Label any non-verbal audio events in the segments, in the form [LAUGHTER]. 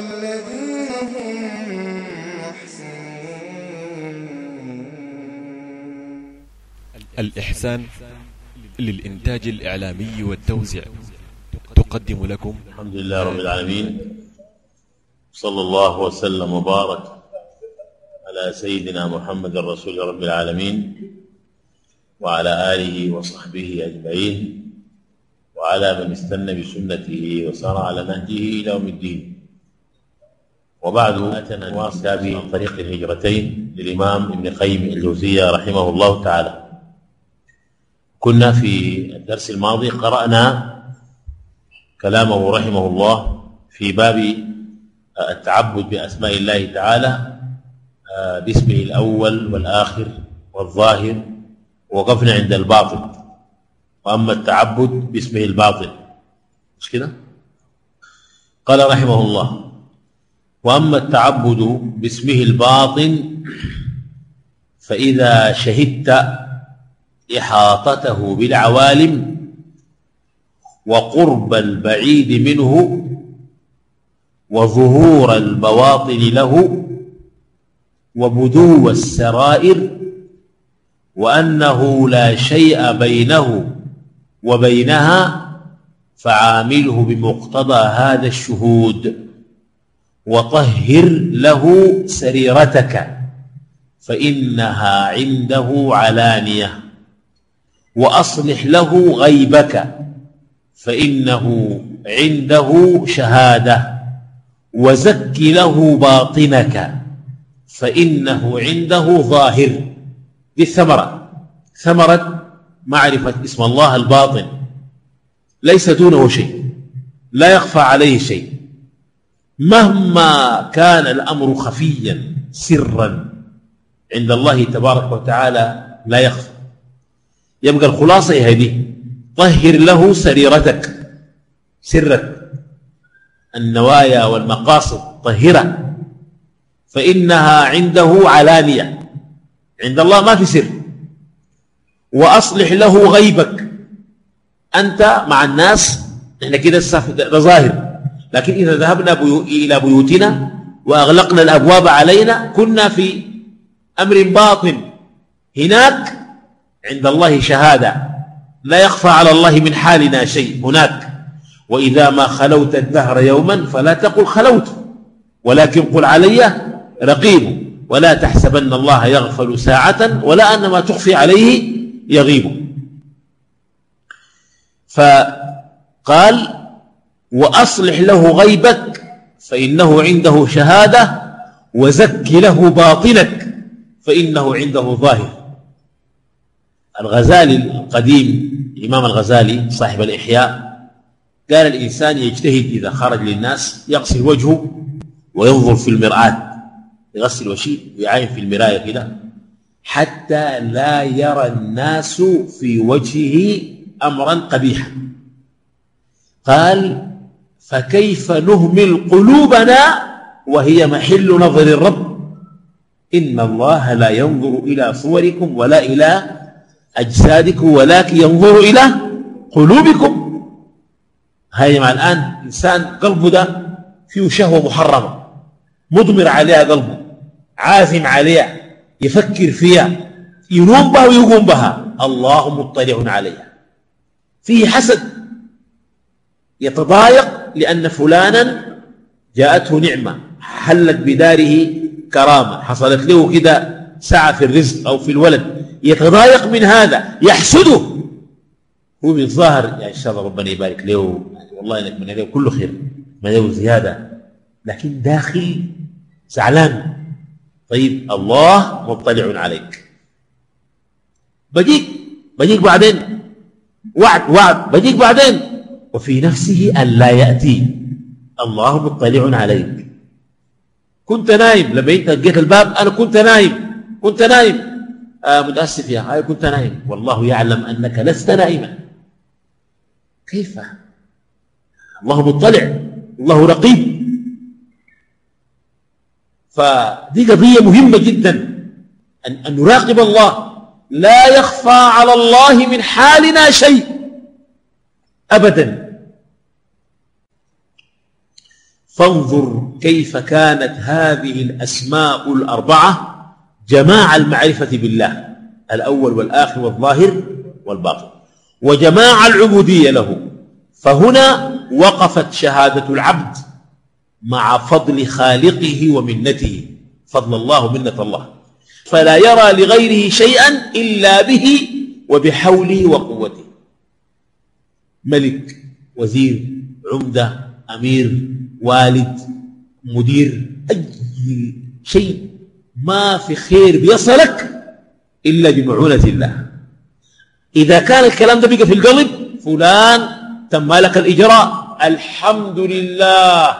والذين هم محسنون الإحسان للإنتاج الإعلامي والتوزيع. تقدم لكم. الحمد لله رب العالمين. صلى الله وسلم وبارك على سيدنا محمد رسول رب العالمين وعلى آله وصحبه أجمعين وعلى من استنى بسنته وسار على نهجه إلى يوم الدين. وبعد نواصل طريق الهجرتين للإمام ابن قيم الجوزية رحمه الله تعالى. كنا في الدرس الماضي قرأنا كلامه رحمه الله في باب التعبد بأسماء الله تعالى آه، باسمه الأول والآخر والظاهر وقفنا عند الباطن وأما التعبد باسمه الباطن مش كده؟ قال رحمه الله وأما التعبد باسمه الباطن فإذا شهدت إحاطته بالعوالم وقرب البعيد منه وظهور البواطن له وبدو السرائر وأنه لا شيء بينه وبينها فعامله بمقتضى هذا الشهود. وطهر له سريرتك فإنها عنده علانية. وأصلح له غيبك فإنه عنده شهادة. وزك له باطنك فإنه عنده ظاهر. دي الثمرة. ثمرة معرفة اسم الله الباطن. ليس دونه شيء لا يخفى عليه شيء. مهما كان الأمر خفيا سرا عند الله تبارك وتعالى لا يخفى. يبقى الخلاصة هذه. طهر له سريرتك. سرك. النوايا والمقاصد. طهرة. فإنها عنده علانية. عند الله ما في سر. وأصلح له غيبك. أنت مع الناس. إحنا كده ده ظاهر. لكن إذا ذهبنا بيو إلى بيوتنا وأغلقنا الأبواب علينا كنا في أمر باطن. هناك عند الله شهادة. لا يخفى على الله من حالنا شيء هناك. وإذا ما خلوت الدهر يوما فلا تقل خلوت ولكن قل علي رقيب. ولا تحسبن الله يغفل ساعة ولا أن ما تخفي عليه يغيب. فقال وأصلح له غيبك فإنه عنده شهادة وزك له باطنك فإنه عنده ظاهر. الغزالي القديم الإمام الغزالي صاحب الإحياء قال الإنسان يجتهد إذا خرج للناس يغسل وجهه وينظر في المرآة يغسل وشي ويعاين في المراية كده حتى لا يرى الناس في وجهه أمرا قبيحا. قال فكيف نهمل قلوبنا وهي محل نظر الرب؟ إن الله لا ينظر إلى صوركم ولا إلى أجسادكم ولكن ينظر إلى قلوبكم. هاي مع الآن إنسان قلبه ده فيه شهوة محرمة مضمر عليها قلبه عازم عليها يفكر فيها ينوم بها ويقوم بها. الله مطلع عليها. فيه حسد يتضايق لأن فلانا جاءته نعمة حلت بداره كرامة. حصلت له كده سعة في الرزق أو في الولد. يتضايق من هذا يحسده. هو بالظاهر يعني إن شاء الله ربنا يبارك له. والله إنك من له كله خير ما له زيادة. لكن داخل زعلان. طيب الله مطلع عليك. بجيك بجيك بعدين. وعد وعد بجيك بعدين. وفي نفسه أن لا يأتي. الله مطلع عليك. كنت نايم. لما انت جيت الباب. أنا كنت نايم. كنت نايم. آه متأسف يا أخي. كنت نايم. والله يعلم أنك لست نائما. كيف؟ الله مطلع. الله رقيب. فدي قضية مهمة جدا. أن نراقب الله. لا يخفى على الله من حالنا شيء. أبدا. فانظر كيف كانت هذه الأسماء الأربعة جماع المعرفة بالله الأول والآخر والظاهر والباطن. وجماع العبودية له. فهنا وقفت شهادة العبد مع فضل خالقه ومنته. فضل الله منة الله. فلا يرى لغيره شيئا إلا به وبحوله وقوته. ملك وزير عمدة أمير والد مدير أي شيء ما في خير بيصلك إلا بمعونة الله. إذا كان الكلام ده بقى في القلب فلان تم لك الإجراء. الحمد لله.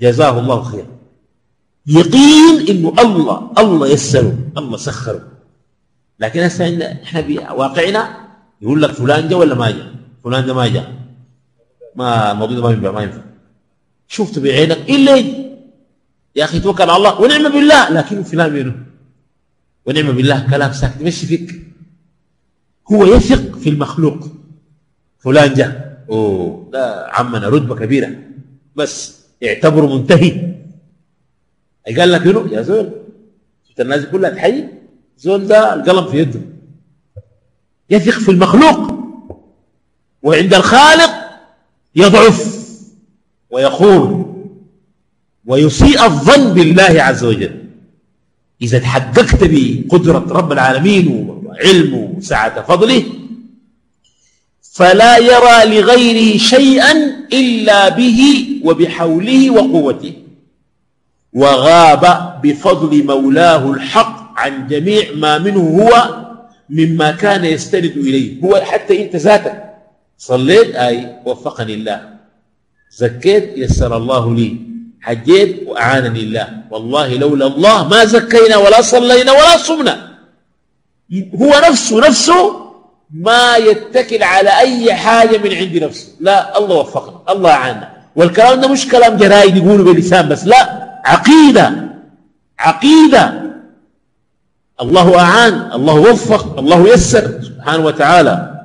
جزاه الله خير يقين إنه الله الله يسره الله سخره. لكن هسه إحنا بواقعنا يقول لك فلان جا ولا ما جا؟ فلان ده ما جا ما الموضوع ده ما ينفع ما ينفع. شفته بعينك إلا يا أخي توكل على الله ونعم بالله. لكن فلان منه ونعم بالله كلام ساكت. مشي فيك. هو يثق في المخلوق. فلان جاء. أوه ده عمنا رتبة كبيرة. بس اعتبره منتهي. قال لك يا زول. شفت الناس كلها تحيي؟ زول ده القلم في يده. يثق في المخلوق. وعند الخالق يضعف ويخون ويسيء الظن بالله عز وجل. إذا تحققت بقدرة رب العالمين وعلمه وسعة فضله فلا يرى لغيره شيئا إلا به وبحوله وقوته. وغاب بفضل مولاه الحق عن جميع ما منه هو مما كان يستند إليه. هو حتى أنت ذاتك صليت أي وفقني الله. زكيت يسر الله لي. حجيت وأعانني الله. والله لولا الله ما زكينا ولا صلينا ولا صمنا. هو نفسه نفسه ما يتكل على أي حاجة من عند نفسه. لا الله وفقنا الله أعانا والكلام ده مش كلام جرايد يقولوا باللسان بس لا. عقيدة عقيدة. الله أعان الله وفق الله يسر. سبحانه وتعالى.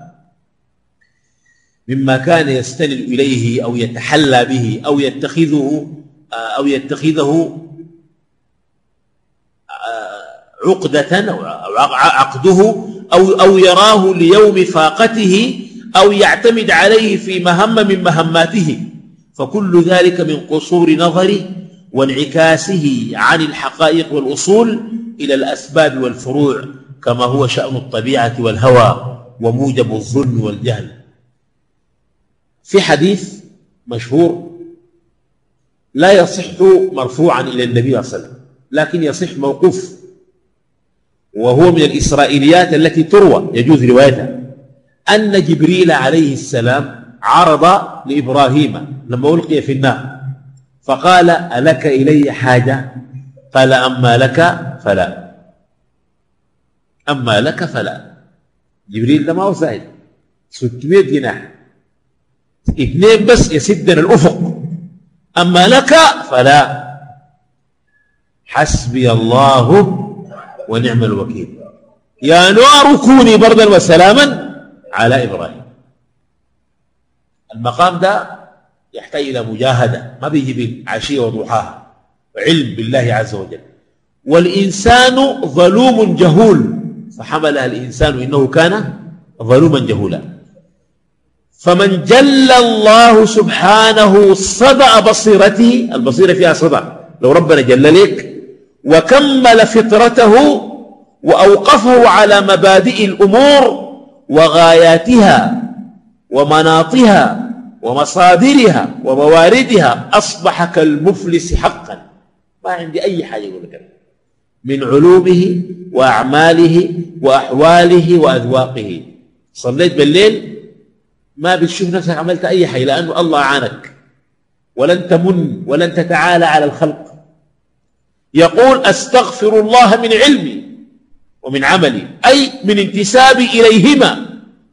مما كان يستند إليه أو يتحلى به أو يتخذه أو يتخذه عقدة أو عقده أو, أو يراه ليوم فاقته أو يعتمد عليه في مهمة من مهماته. فكل ذلك من قصور نظره وانعكاسه عن الحقائق والأصول إلى الأسباب والفروع كما هو شأن الطبيعة والهوى وموجب الظلم والجهل. في حديث مشهور لا يصح مرفوعا إلى النبي صلى الله عليه وسلم لكن يصح موقوف وهو من الإسرائيليات التي تروى يجوز روايتها أن جبريل عليه السلام عرض لإبراهيم لما ألقي في النار فقال ألك إلي حاجة؟ قال أما لك فلا. أما لك فلا. جبريل ده ما هو سهل 600 جناح. اثنين بس يسدنا الأفق. أما لك فلا. حسبي الله ونعم الوكيل. يا نار كوني بردا وسلاما على إبراهيم. المقام ده يحتاج إلى مجاهدة. ما بيجي بالعشية وضحاها. علم بالله عز وجل. والإنسان ظلوم جهول. فحملها الإنسان إنه كان ظلوما جهولا. فمن جل الله سبحانه صدع بصيرته البصيرة فيها صدع لو ربنا جل لك وكمل فطرته وأوقفه على مبادئ الأمور وغاياتها ومناطها ومصادرها ومواردها أصبح كالمفلس حقا. ما عندي أي حاجة يقول لك. من علومه وأعماله وأحواله وأذواقه. صليت بالليل؟ ما بتشوف نفسك عملت أي حاجة لأنه الله أعانك ولن تمن ولن تتعالى على الخلق. يقول أستغفر الله من علمي ومن عملي أي من انتسابي إليهما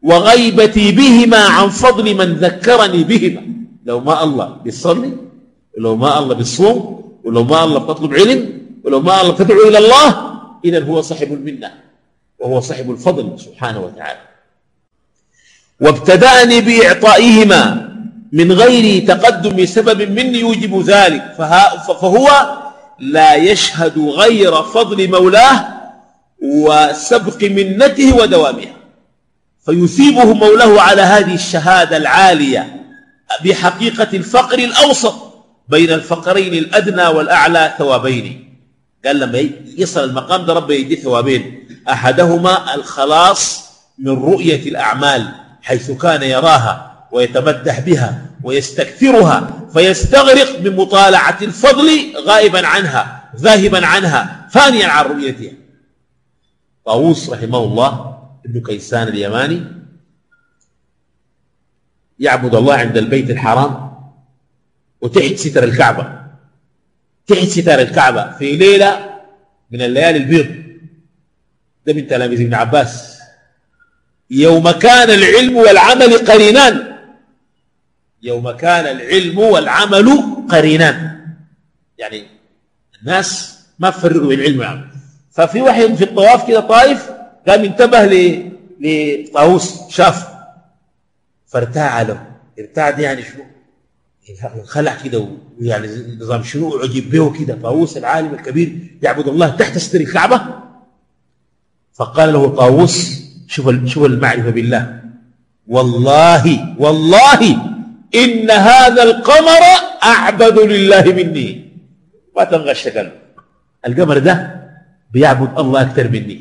وغيبتي بهما عن فضل من ذكرني بهما. لو ما الله بيصلي ولو ما الله بيصوم ولو ما الله بتطلب علم ولو ما الله بتدعو إلى الله إذا هو صاحب المنة وهو صاحب الفضل سبحانه وتعالى. وابتدأني بإعطائهما من غير تقدم سبب مني يوجب ذلك. فهو لا يشهد غير فضل مولاه وسبق منته ودوامها فيثيبه مولاه على هذه الشهادة العالية بحقيقة الفقر الأوسط بين الفقرين الأدنى والأعلى ثوابين. قال لما يصل المقام ده رب يدي ثوابين. أحدهما الخلاص من رؤية الأعمال. حيث كان يراها ويتمدح بها ويستكثرها فيستغرق بمطالعة الفضل غائبا عنها ذاهبا عنها فانيا عن رؤيتها. طاووس رحمه الله ابن كيسان اليماني يعبد الله عند البيت الحرام وتحت ستر الكعبة. تحت ستر الكعبة في ليلة من الليالي البيض. ده من تلاميذ ابن عباس. يوم كان العلم والعمل قرينان. يوم كان العلم والعمل قرينان. يعني الناس ما فرقوا بين العلم والعمل. ففي واحد في الطواف كده طايف قام انتبه لطاووس شاف. فارتاع له. ارتاع دي يعني شنو؟ خلع كده ويعني نظام شنو؟ عجب به كده. طاووس العالم الكبير يعبد الله تحت ستر الكعبة. فقال له طاووس شوف شوف المعرفة بالله. والله والله إن هذا القمر أعبد لله مني. ما تنغش قلب القمر ده بيعبد الله أكثر مني.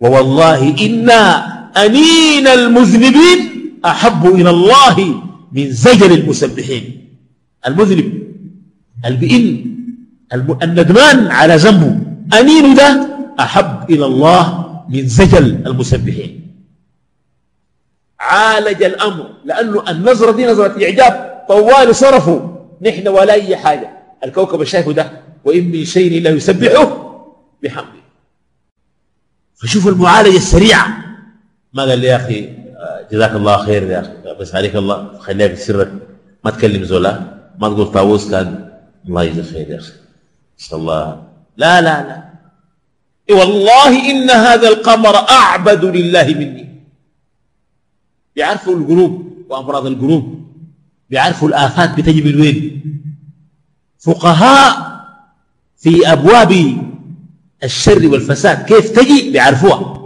ووالله إنا أنين المذنبين أحب إلى الله من زجر المسبحين. المذنب البئن الندمان على ذنبه. أنين ده أحب إلى الله من زجل المسبحين. عالج الأمر لأنه النظرة دي نظرة إعجاب. طوال صرفوا نحن ولا أي حاجة. الكوكب الشايف ده. وإن من شيء إلا يسبحه بحمده. فشوف المعالجة السريعة. ما قال لي يا أخي جزاك الله خير يا أخي. بس عليك الله خليها في سرك. ما تكلم زولا. ما تقول طاووس كان. الله يجزي خير يا أخي. نسأل الله. لا لا لا. والله إن هذا القمر أعبد لله مني. بيعرفوا القلوب وأمراض القلوب بيعرفوا الآفات بتجي من وين؟ فقهاء في أبواب الشر والفساد. كيف تجي؟ بيعرفوها.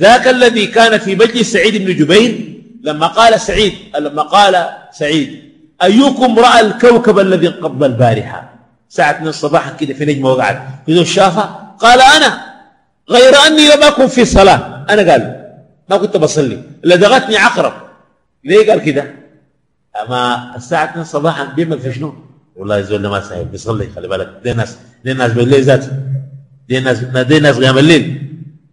ذاك الذي كان في مجلس سعيد بن جبير لما قال سعيد لما قال سعيد أيكم رأى الكوكب الذي انقض البارحة؟ ساعة من الصباح كده في نجمة وقعت. يقول الشافة قال أنا غير أني لم أكن في صلاة أنا قال ما كنت بصلي لدغتني عقرب. ليه قال كده؟ أما الساعة 2 صباحا بيعمل في شنو؟ والله يزول ما سايب بيصلي خلي بالك. دي ناس دي ناس بالليل ذاته دي ناس دي ناس قيام الليل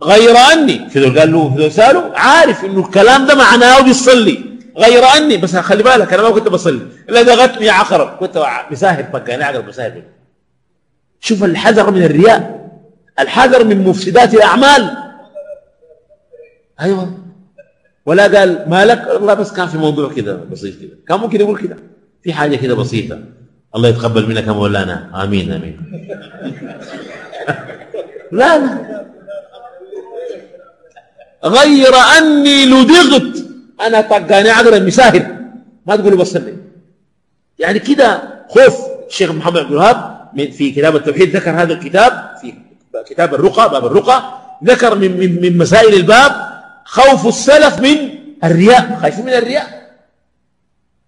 غير أني في قال له في سأله عارف إنه الكلام ده معناه بيصلي غير أني بس خلي بالك أنا ما كنت بصلي. الا دغتني عقرب. كنت مساهر بقاني عقرب مساهر شوف الحذر من الرياء. الحذر من مفسدات الأعمال. أيوه. ولا قال مالك الله بس كان في موضوع كده بسيط كده. كان ممكن يقول كده. في حاجة كده بسيطة. الله يتقبل منك يا مولانا. آمين آمين. [LAUGHS] لا لا. غير أني لدغت. أنا طقاني عقل المساهر ما تقولوا بصلي يعني كده خوف. الشيخ محمد عبد الوهاب في كتاب التوحيد ذكر هذا الكتاب في كتاب الرقى باب الرقى. ذكر من من من مسائل الباب خوف السلف من الرياء. خايفين من الرياء.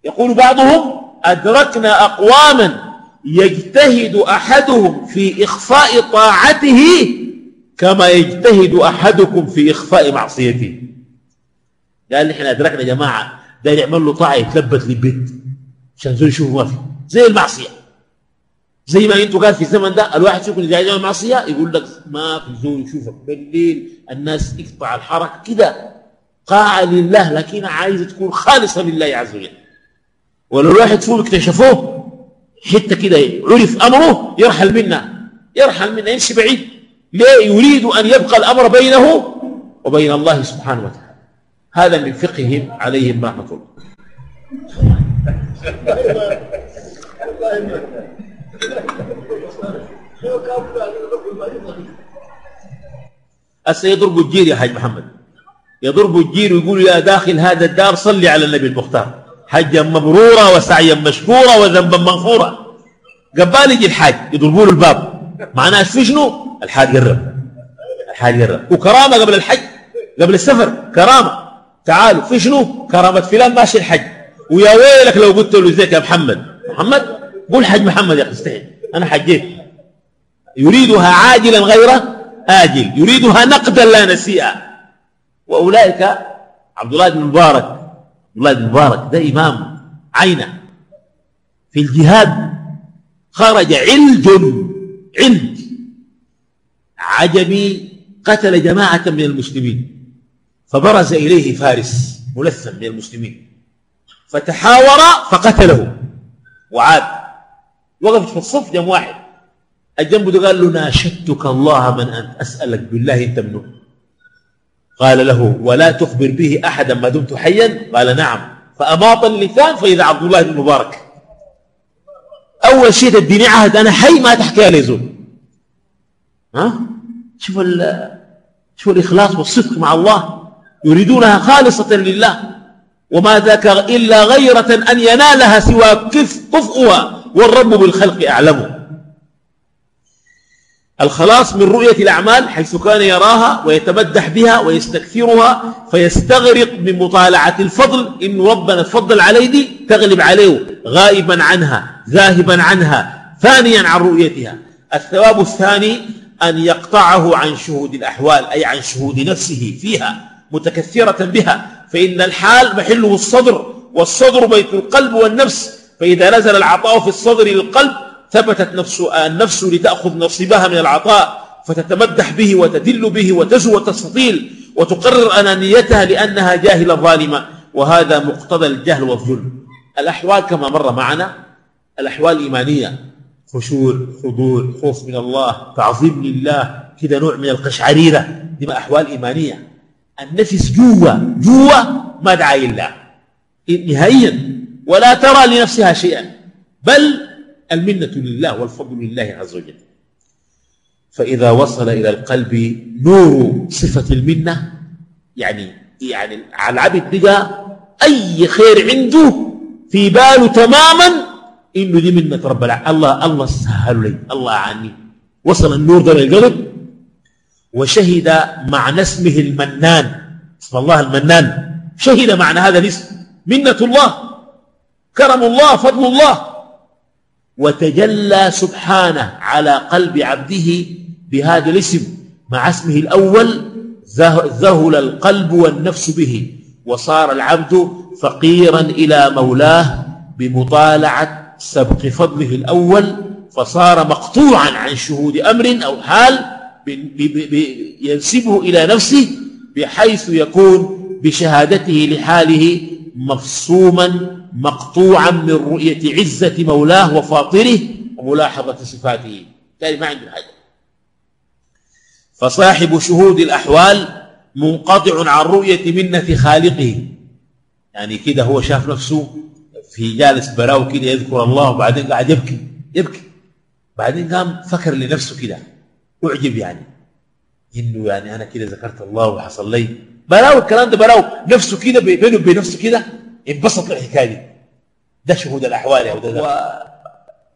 يقول بعضهم أدركنا أقواما يجتهد أحدهم في إخفاء طاعته كما يجتهد أحدكم في إخفاء معصيته. قال إحنا أدركنا جماعة ده يعمل له طاعة يتلبت للبيت. عشان زول يشوفه ما في. زي المعصية. زي ما أنتوا قال في الزمن ده الواحد يشوف اللي جاي المعصية يقول لك ما في زول يشوفك بالليل الناس يقطع الحركة كده قاعة لله لكن عايزة تكون خالصة لله عز وجل. ولو الواحد فوق اكتشفوه حتة كده عرف أمره يرحل منا. يرحل منا يمشي بعيد. ليه؟ يريد أن يبقى الأمر بينه وبين الله سبحانه وتعالى. هذا من فقههم عليهم رحمة الله. [LAUGHS] هسه يضرب الجير يا حاج محمد. يضرب الجير ويقول يا داخل هذا الدار صلي على النبي المختار. حجا مبرورا وسعيا مشكورا وذنبا مغفورا قبال يجي الحاج يضربوا له الباب. معناه في شنو؟ الحاج قرب الحاج قرب وكرامة قبل الحج قبل السفر كرامة. تعالوا في شنو؟ كرامة فلان ماشي الحج. ويا ويلك لو قلت له زيك يا محمد. محمد؟ قول حج محمد يا أخي استحي. أنا حجيت. يريدها عاجلا غير آجل. يريدها نقدا لا نسيئا. وأولئك عبد الله بن مبارك. عبد الله بن مبارك ده إمام عينة. في الجهاد خرج علج علج. عجمي قتل جماعة من المسلمين. فبرز إليه فارس ملثم من المسلمين. فتحاور فقتله. وعاد. وقف في الصف جنب واحد. الجنب ده قال له ناشدتك الله من أنت أسألك بالله أنت منه قال له ولا تخبر به أحدا ما دمت حيا؟ قال نعم. فأماط اللسان فإذا عبد الله بن مبارك. أول شيء تديني عهد أنا حي ما تحكي لي زول. ها؟ شوف شوف الإخلاص والصدق مع الله. يريدونها خالصة لله. وما ذاك إلا غيرة أن ينالها سوى كف كفؤها والرب بالخلق أعلمه الخلاص من رؤية الأعمال حيث كان يراها ويتمدح بها ويستكثرها فيستغرق من مطالعة الفضل. إن ربنا تفضل عليه دي تغلب عليه غائبا عنها ذاهبا عنها ثانيا عن رؤيتها. الثواب الثاني أن يقطعه عن شهود الأحوال أي عن شهود نفسه فيها متكثرة بها. فإن الحال محله الصدر والصدر بيت القلب والنفس. فإذا نزل العطاء في الصدر للقلب ثبتت نفس النفس لتأخذ نصيبها من العطاء فتتمدح به وتدل به وتزو وتستطيل وتقرر أنانيتها لأنها جاهلة ظالمة. وهذا مقتضى الجهل والظلم. الأحوال كما مر معنا الأحوال الإيمانية خشوع حضور خوف من الله تعظيم لله كده نوع من القشعريرة. دي أحوال إيمانية. النفس جوا جوا ما دعا الله نهائيا ولا ترى لنفسها شيئا. بل المنة لله والفضل لله عز وجل. فإذا وصل إلى القلب نور صفة المنة يعني يعني على العبد بقى أي خير عنده في باله تماما إنه دي منة رب العالمين. الله الله سهل لي الله عني وصل النور ده للقلب وشهد معنى اسمه المنان. اسم الله المنان. شهد معنى هذا الاسم. منة الله. كرم الله فضل الله. وتجلى سبحانه على قلب عبده بهذا الاسم مع اسمه الأول ذهل القلب والنفس به. وصار العبد فقيرا إلى مولاه بمطالعة سبق فضله الأول فصار مقطوعا عن شهود أمر أو حال ينسبه إلى نفسه بحيث يكون بشهادته لحاله مفصوما مقطوعا من رؤية عزة مولاه وفاطره وملاحظة صفاته. يعني ما عنده حاجة. فصاحب شهود الأحوال منقطع عن رؤية منة خالقه. يعني كده هو شاف نفسه في جالس براو كده يذكر الله وبعدين قاعد يبكي يبكي. بعدين قام فكر لنفسه كده. أعجب يعني. إنه يعني أنا كده ذكرت الله وحصل لي. براو الكلام ده براو نفسه كده بينه وبين نفسه كده انبسط الحكاية دي. ده شهود الأحوال أو ده, و...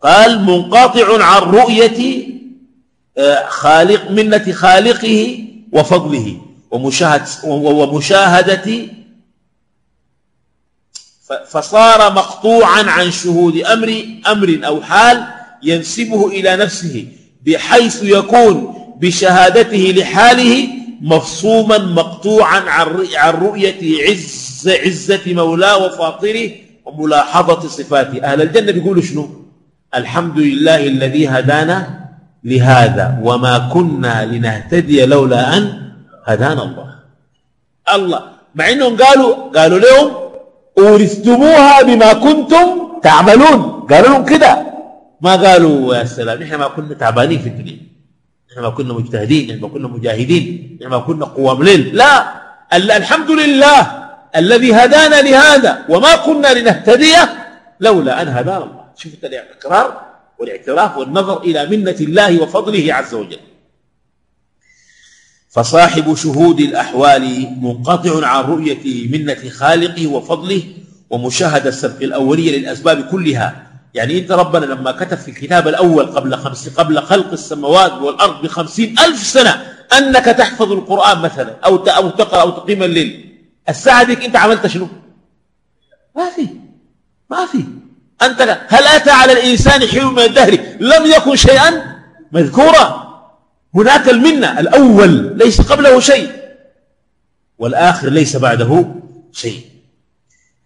قال منقطع عن رؤية آه، خالق منة خالقه وفضله ومشاهد ومشاهدة. فصار مقطوعا عن شهود أمر أمر أو حال ينسبه إلى نفسه بحيث يكون بشهادته لحاله مفصوما مقطوعا عن رؤية عز عزة مولاه وفاطره وملاحظة صفاته أهل الجنة. بيقولوا شنو؟ الحمد لله الذي هدانا لهذا وما كنا لنهتدي لولا أن هدانا الله. الله. مع أنهم قالوا قالوا لهم أورثتموها بما كنتم تعملون. قالوا لهم كده. ما قالوا يا سلام نحن ما كنا تعبانين في الدنيا. نحن ما كنا مجتهدين نحن ما كنا مجاهدين نحن ما كنا قوام ليل لا الحمد لله الذي هدانا لهذا وما كنا لنهتدي لولا أن هدانا الله. شوف الإقرار والاعتراف والنظر إلى منة الله وفضله عز وجل. فصاحب شهود الأحوال منقطع عن رؤية منة خالقه وفضله ومشاهدة السبق الأولية للأسباب كلها. يعني أنت ربنا لما كتب في الكتاب الأول قبل, خمس قبل خلق السماوات والأرض بخمسين ألف سنة أنك تحفظ القرآن مثلا أو أو تقرأ أو تقيم الليل. الساعة ديك أنت عملت شنو؟ ما في. ما في. أنت هل أتى على الإنسان حين من الدهر؟ لم يكن شيئا مذكورا. هناك المنة. الأول ليس قبله شيء. والآخر ليس بعده شيء.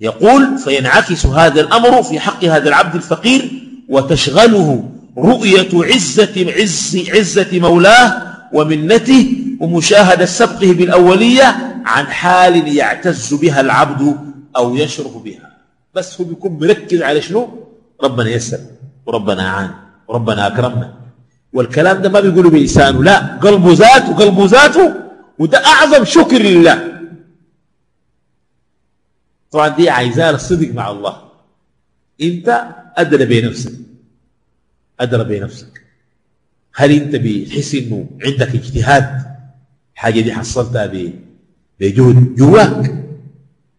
يقول فينعكس هذا الأمر في حق هذا العبد الفقير وتشغله رؤية عزة, عز عزة مولاه ومنته ومشاهدة سبقه بالأولية عن حال يعتز بها العبد أو يشرف بها. بس هو بيكون مركز على شنو؟ ربنا يسر وربنا عان وربنا أكرمنا. والكلام ده ما بيقوله بلسانه لا قلبه ذاته قلبه ذاته وده أعظم شكر لله. طبعا دي عايزاه الصدق مع الله. انت ادرى بنفسك ادرى بنفسك هل انت بتحس انه عندك اجتهاد؟ حاجة دي حصلتها بجهد جواك.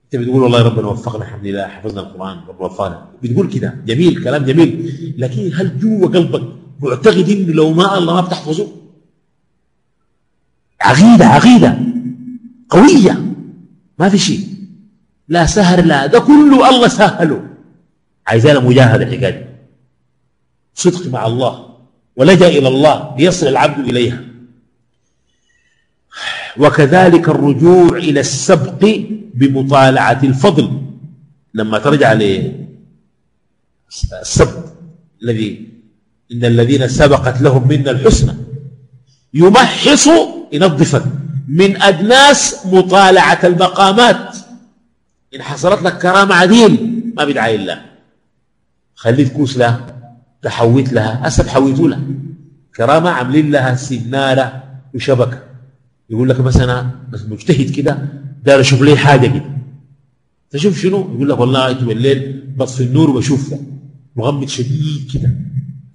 انت بتقول والله ربنا وفقنا الحمد لله حفظنا القرآن ربنا وفقنا. بتقول كده. جميل كلام جميل. لكن هل جوا قلبك معتقد إنه لو ما الله ما بتحفظه؟ عقيدة عقيدة قوية. ما في شيء. لا سهر لا ده كله الله سهله. عايزانا مجاهدة الحكاية صدق مع الله. ولجأ إلى الله ليصل العبد إليها. وكذلك الرجوع إلى السبق بمطالعة الفضل. لما ترجع للسبق الذي إن الذين سبقت لهم منا الحسنى. يمحص ينظفك. من أدناس مطالعة المقامات. إن حصلت لك كرامة عديل ما بدعي الله خليت كوس لها تحويت لها أسب حويتوا لها. كرامة عاملين لها سنارة وشبكة. يقول لك مثلا بس مجتهد كده دار أشوف لي حاجة كده. تشوف شنو؟ يقول لك والله انت بالليل بطفي النور وبشوف مغمض شديد كده.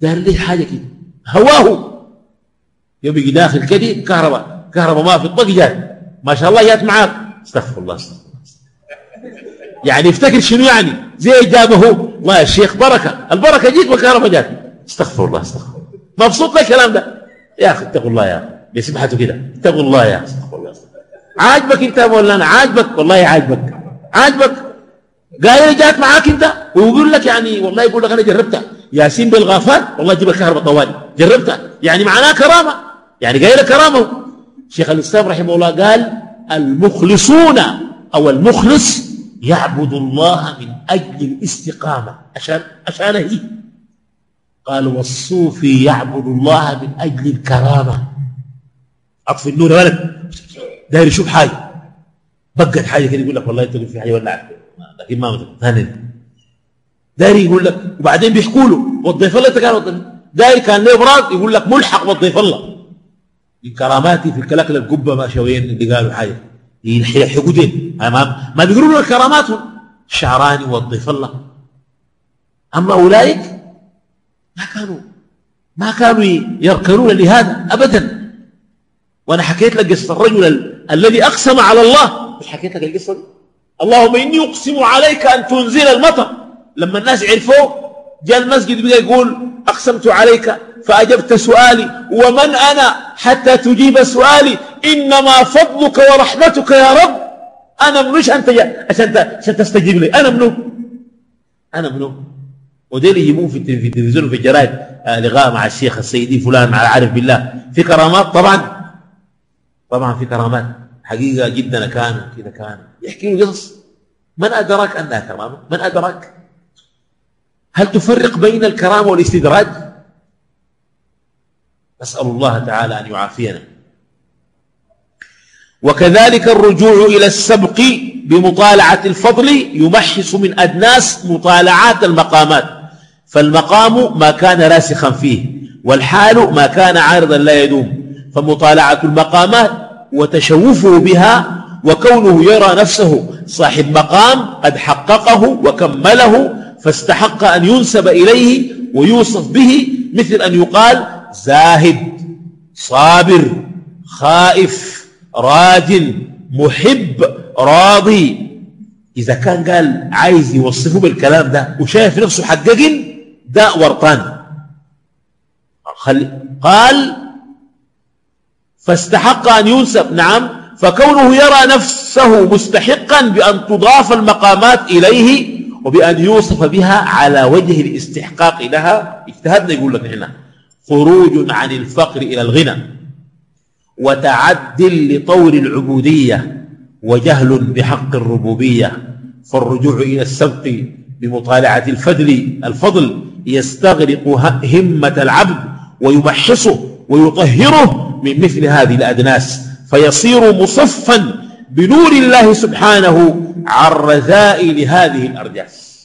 دار لي حاجة كده. هواه! يبقى داخل كده كهرباء كهرباء ما في الطق جات ما شاء الله جات معاك. استغفر الله استغفر يعني يفتكر شنو يعني؟ زي جابه الله يا الشيخ بركة البركة جيت والكهرباء جات استغفر الله استغفر الله. مبسوط الكلام ده؟ يا أخي اتقوا الله يا أخي. بسبحته كده. اتقوا الله يا استغفر الله عاجبك انت يا مولانا عاجبك؟ والله عاجبك. عاجبك؟ قايل جات معاك انت؟ ويقول لك يعني والله يقول لك أنا جربتها. ياسين بالغافات والله جيب الكهرباء طوالي. جربتها؟ يعني معناه كرامة. يعني قايل كرامة شيخ الإسلام رحمه الله قال المخلصون أو المخلص يعبد الله من أجل الاستقامة. عشان عشان هي. قال والصوفي يعبد الله من أجل الكرامة. أطفي النور ولد. داير يشوف حاجة. بقت حاجة كده يقول لك والله أنت في حاجة ولا لكن ما متفهمين داير يقول لك وبعدين بيحكوا له. وظيف الله كان داير كان له إبراز يقول لك ملحق وظيف الله. من كراماتي في الكلاكل القبة ما شوين اللي قالوا حاجة. يلحقوا دين ما, ما بيقولوا له كراماتهم. الشعراني والضيف الله. أما أولئك ما كانوا ما كانوا يركنون لهذا أبدا. وأنا حكيت لك قصة الرجل الذي أقسم على الله. مش حكيت لك القصة دي؟ اللهم إني أقسم عليك أن تنزل المطر. لما الناس عرفوه جاء المسجد بقى يقول أقسمت عليك فأجبت سؤالي ومن أنا حتى تجيب سؤالي؟ إنما فضلك ورحمتك يا رب. أنا منوش أنت عشان عشان تستجيب لي. أنا منو؟ أنا منو؟ وديل يجيبون في التلفزيون وفي الجرائد. آه لقاء مع الشيخ السيدي فلان مع العارف بالله. في كرامات؟ طبعا. طبعا في كرامات. حقيقة جدا كان كذا كان يحكي قصص. من أدرك أنها كرامة؟ من أدرك هل تفرق بين الكرامة والاستدراج؟ نسأل الله تعالى أن يعافينا. وكذلك الرجوع إلى السبق بمطالعة الفضل يمحص من أدناس مطالعات المقامات. فالمقام ما كان راسخا فيه والحال ما كان عارضا لا يدوم. فمطالعة المقامات وتشوفه بها وكونه يرى نفسه صاحب مقام قد حققه وكمله فاستحق أن ينسب إليه ويوصف به مثل أن يقال زاهد صابر خائف راج محب راضي. إذا كان قال عايز يوصفه بالكلام ده وشايف نفسه حقق ده ورطان. قال فاستحق أن ينسب نعم. فكونه يرى نفسه مستحقا بأن تضاف المقامات إليه وبأن يوصف بها على وجه الاستحقاق لها. اجتهدنا يقول لك هنا. خروج عن الفقر إلى الغنى. وتعدل لطور العبودية. وجهل بحق الربوبية. فالرجوع إلى السبق بمطالعة الفضل. الفضل يستغرق همة العبد ويمحصه ويطهره من مثل هذه الأدناس. فيصير مصفا بنور الله سبحانه عن رذائل هذه الأرجاس.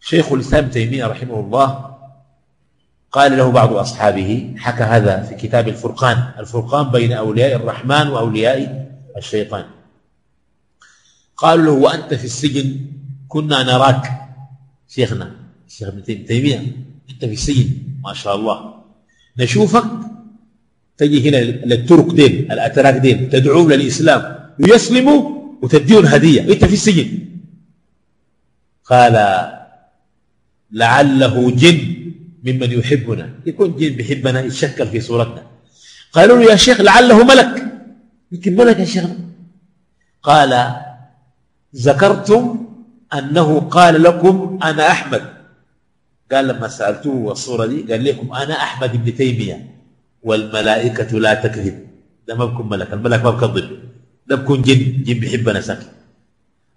شيخ الإسلام تيمية رحمه الله قال له بعض أصحابه حكى هذا في كتاب الفرقان الفرقان بين أولياء الرحمن وأولياء الشيطان. قالوا له وأنت في السجن؟ كنا نراك. شيخنا شيخ ابن تيمية أنت في السجن ما شاء الله. نشوفك تجي هنا للترك دين الأتراك دين تدعوهم للإسلام ويسلموا وتديهم هدية. أنت في السجن قال لعله جن ممن يحبنا. يكون جن بيحبنا يتشكل في صورتنا. قالوا له يا شيخ لعله ملك. يمكن ملك يا شيخنا قال ذكرتم أنه قال لكم أنا أحمد. قال لما سألتوه الصورة دي قال لكم أنا أحمد بن تيمية. والملائكة لا تكذب. ده ما بكون ملك الملك ما بكذب. ده بكون جن. جن بيحبنا ساكن.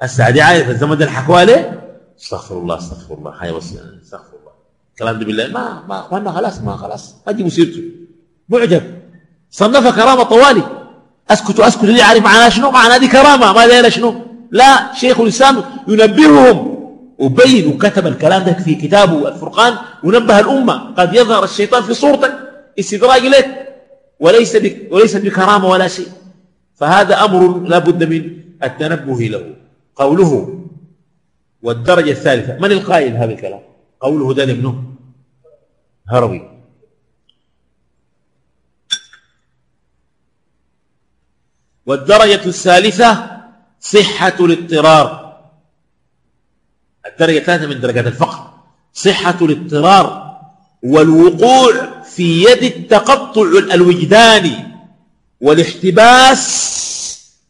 هسه دي عارف الزمن ده الحكوا عليه؟ استغفر الله استغفر الله. وصية. استغفر الله. الكلام ده بالله. ما ما ما خلاص ما خلاص. ما تجيبوا سيرته معجب. صنف كرامة طوالي. أسكت اسكت اللي عارف معناها شنو؟ معناها دي كرامة. ما دايرة شنو؟ لا. شيخ الإسلام ينبههم. وبين وكتب الكلام ده في كتابه الفرقان. ونبه الأمة. قد يظهر الشيطان في صورتك استدراج لك وليس بك وليس بكرامة ولا شيء. فهذا أمر لا بد من التنبه له. قوله والدرجة الثالثة من القائل هذا الكلام؟ قوله ده ابنه. هروي. والدرجة الثالثة صحة الاضطرار. الدرجة الثالثة من درجات الفقر صحة الاضطرار والوقوع في يد التقطع الوجداني والاحتباس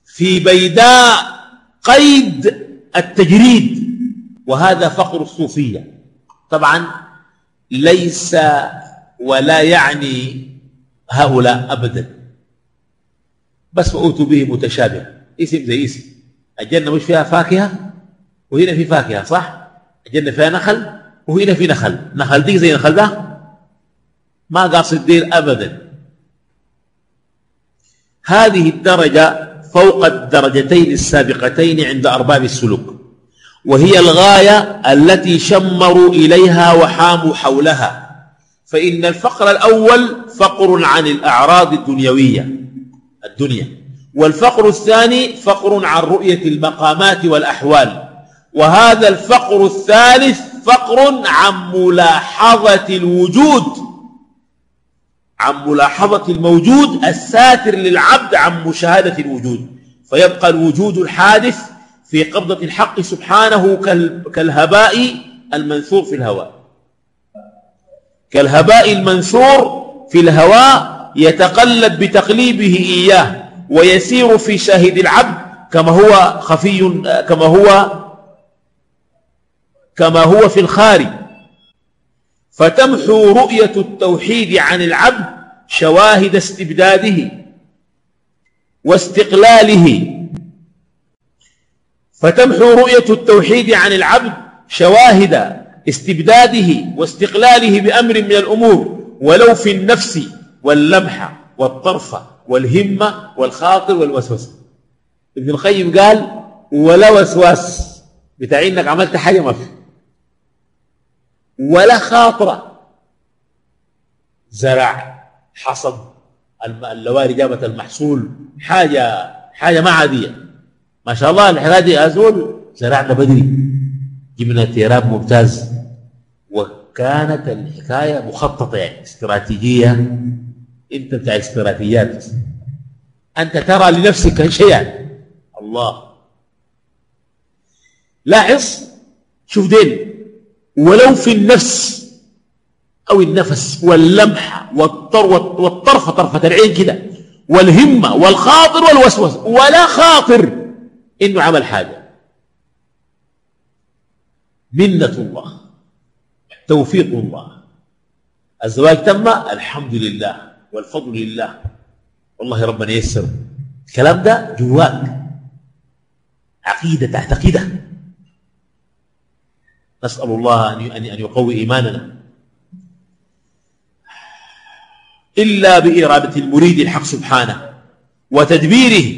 في بيداء قيد التجريد وهذا فقر الصوفية. طبعا ليس ولا يعني هؤلاء أبدا. بس وأوتوا به متشابه. اسم زي اسم. الجنة مش فيها فاكهة؟ وهنا في فاكهة صح؟ الجنة فيها نخل؟ وهنا في نخل. نخل دي زي نخل ده؟ ما قاصد دير أبدا. هذه الدرجة فوق الدرجتين السابقتين عند أرباب السلوك وهي الغاية التي شمروا إليها وحاموا حولها. فإن الفقر الأول فقر عن الأعراض الدنيوية الدنيا. والفقر الثاني فقر عن رؤية المقامات والأحوال. وهذا الفقر الثالث فقر عن ملاحظة الوجود. عن ملاحظة الموجود الساتر للعبد عن مشاهدة الوجود. فيبقى الوجود الحادث في قبضة الحق سبحانه كالهباء المنثور في الهواء. كالهباء المنثور في الهواء يتقلب بتقليبه إياه ويسير في شاهد العبد كما هو خفي كما هو كما هو في الخارج. فتمحو رؤية التوحيد عن العبد شواهد استبداده واستقلاله. فتمحو رؤية التوحيد عن العبد شواهد استبداده واستقلاله بأمر من الأمور ولو في النفس واللمحة والطرفة والهمة والخاطر والوسوسة. ابن القيم قال ولا وسواس. بتاع إنك عملت حاجة ما في ولا خاطرة. زرع حصد اللواري جابت المحصول حاجة حاجة ما عادية. ما شاء الله الحكاية دي أزول زرعنا بدري. جبنا تيراب ممتاز. وكانت الحكاية مخططة يعني استراتيجية. أنت بتاع استراتيجيات. أنت ترى لنفسك شيئا. الله. لاحظ؟ شوف دين ولو في النفس أو النفس واللمحة والطرفة طرفة العين كده والهمة والخاطر والوسوس ولا خاطر إنه عمل حاجة. منة الله توفيق الله. الزواج تم الحمد لله والفضل لله. والله ربنا ييسر. الكلام ده جواك. عقيدة تعتقده نسأل الله أن يقوي إيماننا. إلا بإرادة المريد الحق سبحانه وتدبيره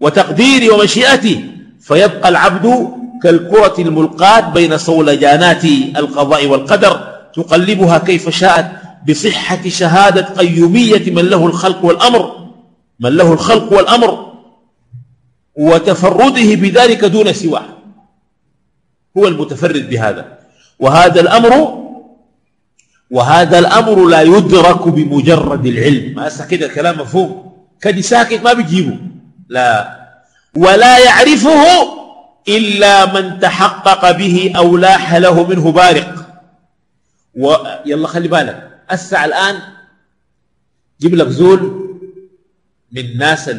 وتقديره ومشيئته فيبقى العبد كالكرة الملقاة بين صولجانات القضاء والقدر. تقلبها كيف شاءت بصحة شهادة قيومية من له الخلق والأمر من له الخلق والأمر وتفرده بذلك دون سواه. هو المتفرد بهذا. وهذا الأمر وهذا الأمر لا يدرك بمجرد العلم. ما كده الكلام مفهوم. كدي ساكت ما بيجيبه. لا. ولا يعرفه إلا من تحقق به أو لاح له منه بارق. ويلا خلي بالك. الساعة الآن. جيب لك زول من الناس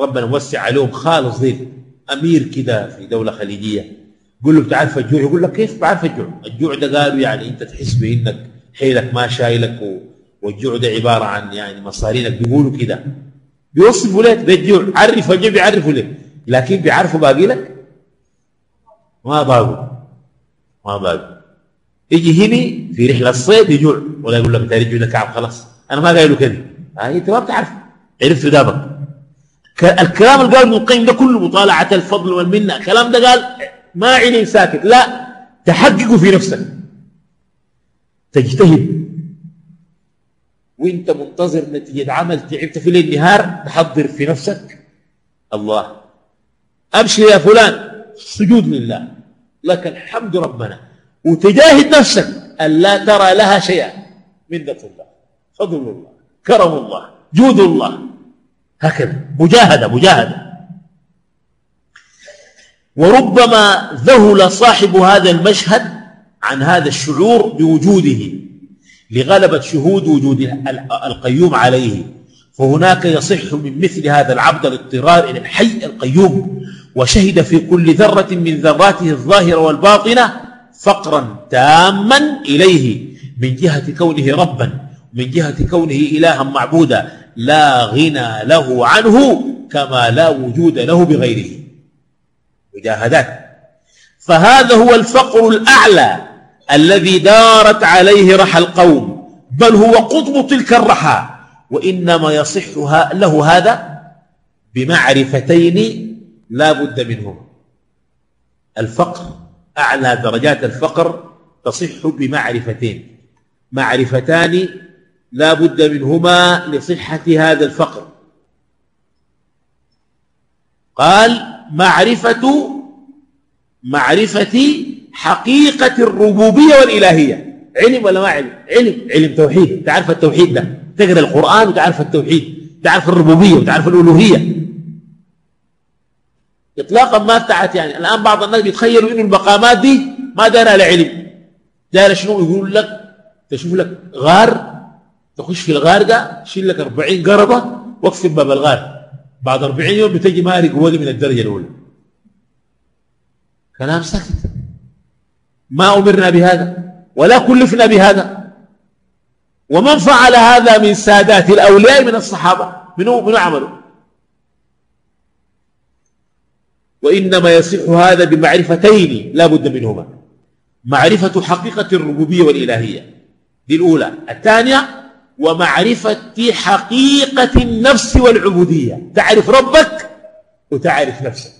ربنا موسع عليهم خالص ذيل أمير كده في دولة خليجية. قول له بتعرف الجوع؟ يقول لك كيف بعرف الجوع؟ الجوع ده قالوا يعني أنت تحس بأنك حيلك ما شايلك والجوع ده عبارة عن يعني مصارينك. بيقولوا كده. بيوصفوا لك بالجوع عرف الجوع بيعرفوا لك لكن بيعرفوا باقي لك؟ ما ضاقوا ما ضاقوا يجي هنا في رحلة الصيد يجوع. ولا يقول لك انت رجل ده كعب خلاص. أنا ما قايل له كده. آه أنت ما بتعرف. عرفت دابك الكلام اللي قال ابن القيم ده كله مطالعة الفضل والمنة. الكلام ده قال ما علم ساكت. لا تحققه في نفسك. تجتهد. وانت منتظر نتيجة عمل تعبت في الليل نهار تحضر في نفسك. الله. أبشر يا فلان. سجود لله. لك الحمد ربنا. وتجاهد نفسك. أن لا ترى لها شيئا. منة الله. فضل الله. كرم الله. جود الله. هكذا. مجاهدة مجاهدة. وربما ذهل صاحب هذا المشهد عن هذا الشعور بوجوده لغلبة شهود وجود القيوم عليه. فهناك يصح من مثل هذا العبد الاضطرار إلى الحي القيوم وشهد في كل ذرة من ذراته الظاهرة والباطنة فقرا تاما إليه من جهة كونه ربا من جهة كونه إلها معبودا لا غنى له عنه كما لا وجود له بغيره. مجاهدات. فهذا هو الفقر الأعلى الذي دارت عليه رحى القوم بل هو قطب تلك الرحى وإنما يصح له هذا بمعرفتين لا بد منهما. الفقر أعلى درجات الفقر تصح بمعرفتين. معرفتان لا بد منهما لصحة هذا الفقر. قال معرفة معرفة حقيقة الربوبية والإلهية. علم ولا ما علم؟ علم علم توحيد. تعرف التوحيد ده؟ تقرأ القرآن وتعرف التوحيد. تعرف الربوبية وتعرف الألوهية. إطلاقا ما بتاعت يعني. الآن بعض الناس بيتخيلوا إنه المقامات دي ما دار على علم. دار شنو؟ يقول لك تشوف لك غار تخش في الغار ده شيل لك 40 قرضة واقفل باب الغار. بعد 40 يوم بتجي مارق ولي من الدرجة الأولى. كلام سكت ما أمرنا بهذا ولا كلفنا بهذا. ومن فعل هذا من سادات الأولياء من الصحابة منو, منو عمله؟ وإنما يصح هذا بمعرفتين لا بد منهما. معرفة حقيقة الربوبية والإلهية. دي الأولى. الثانية ومعرفة حقيقة النفس والعبودية. تعرف ربك وتعرف نفسك.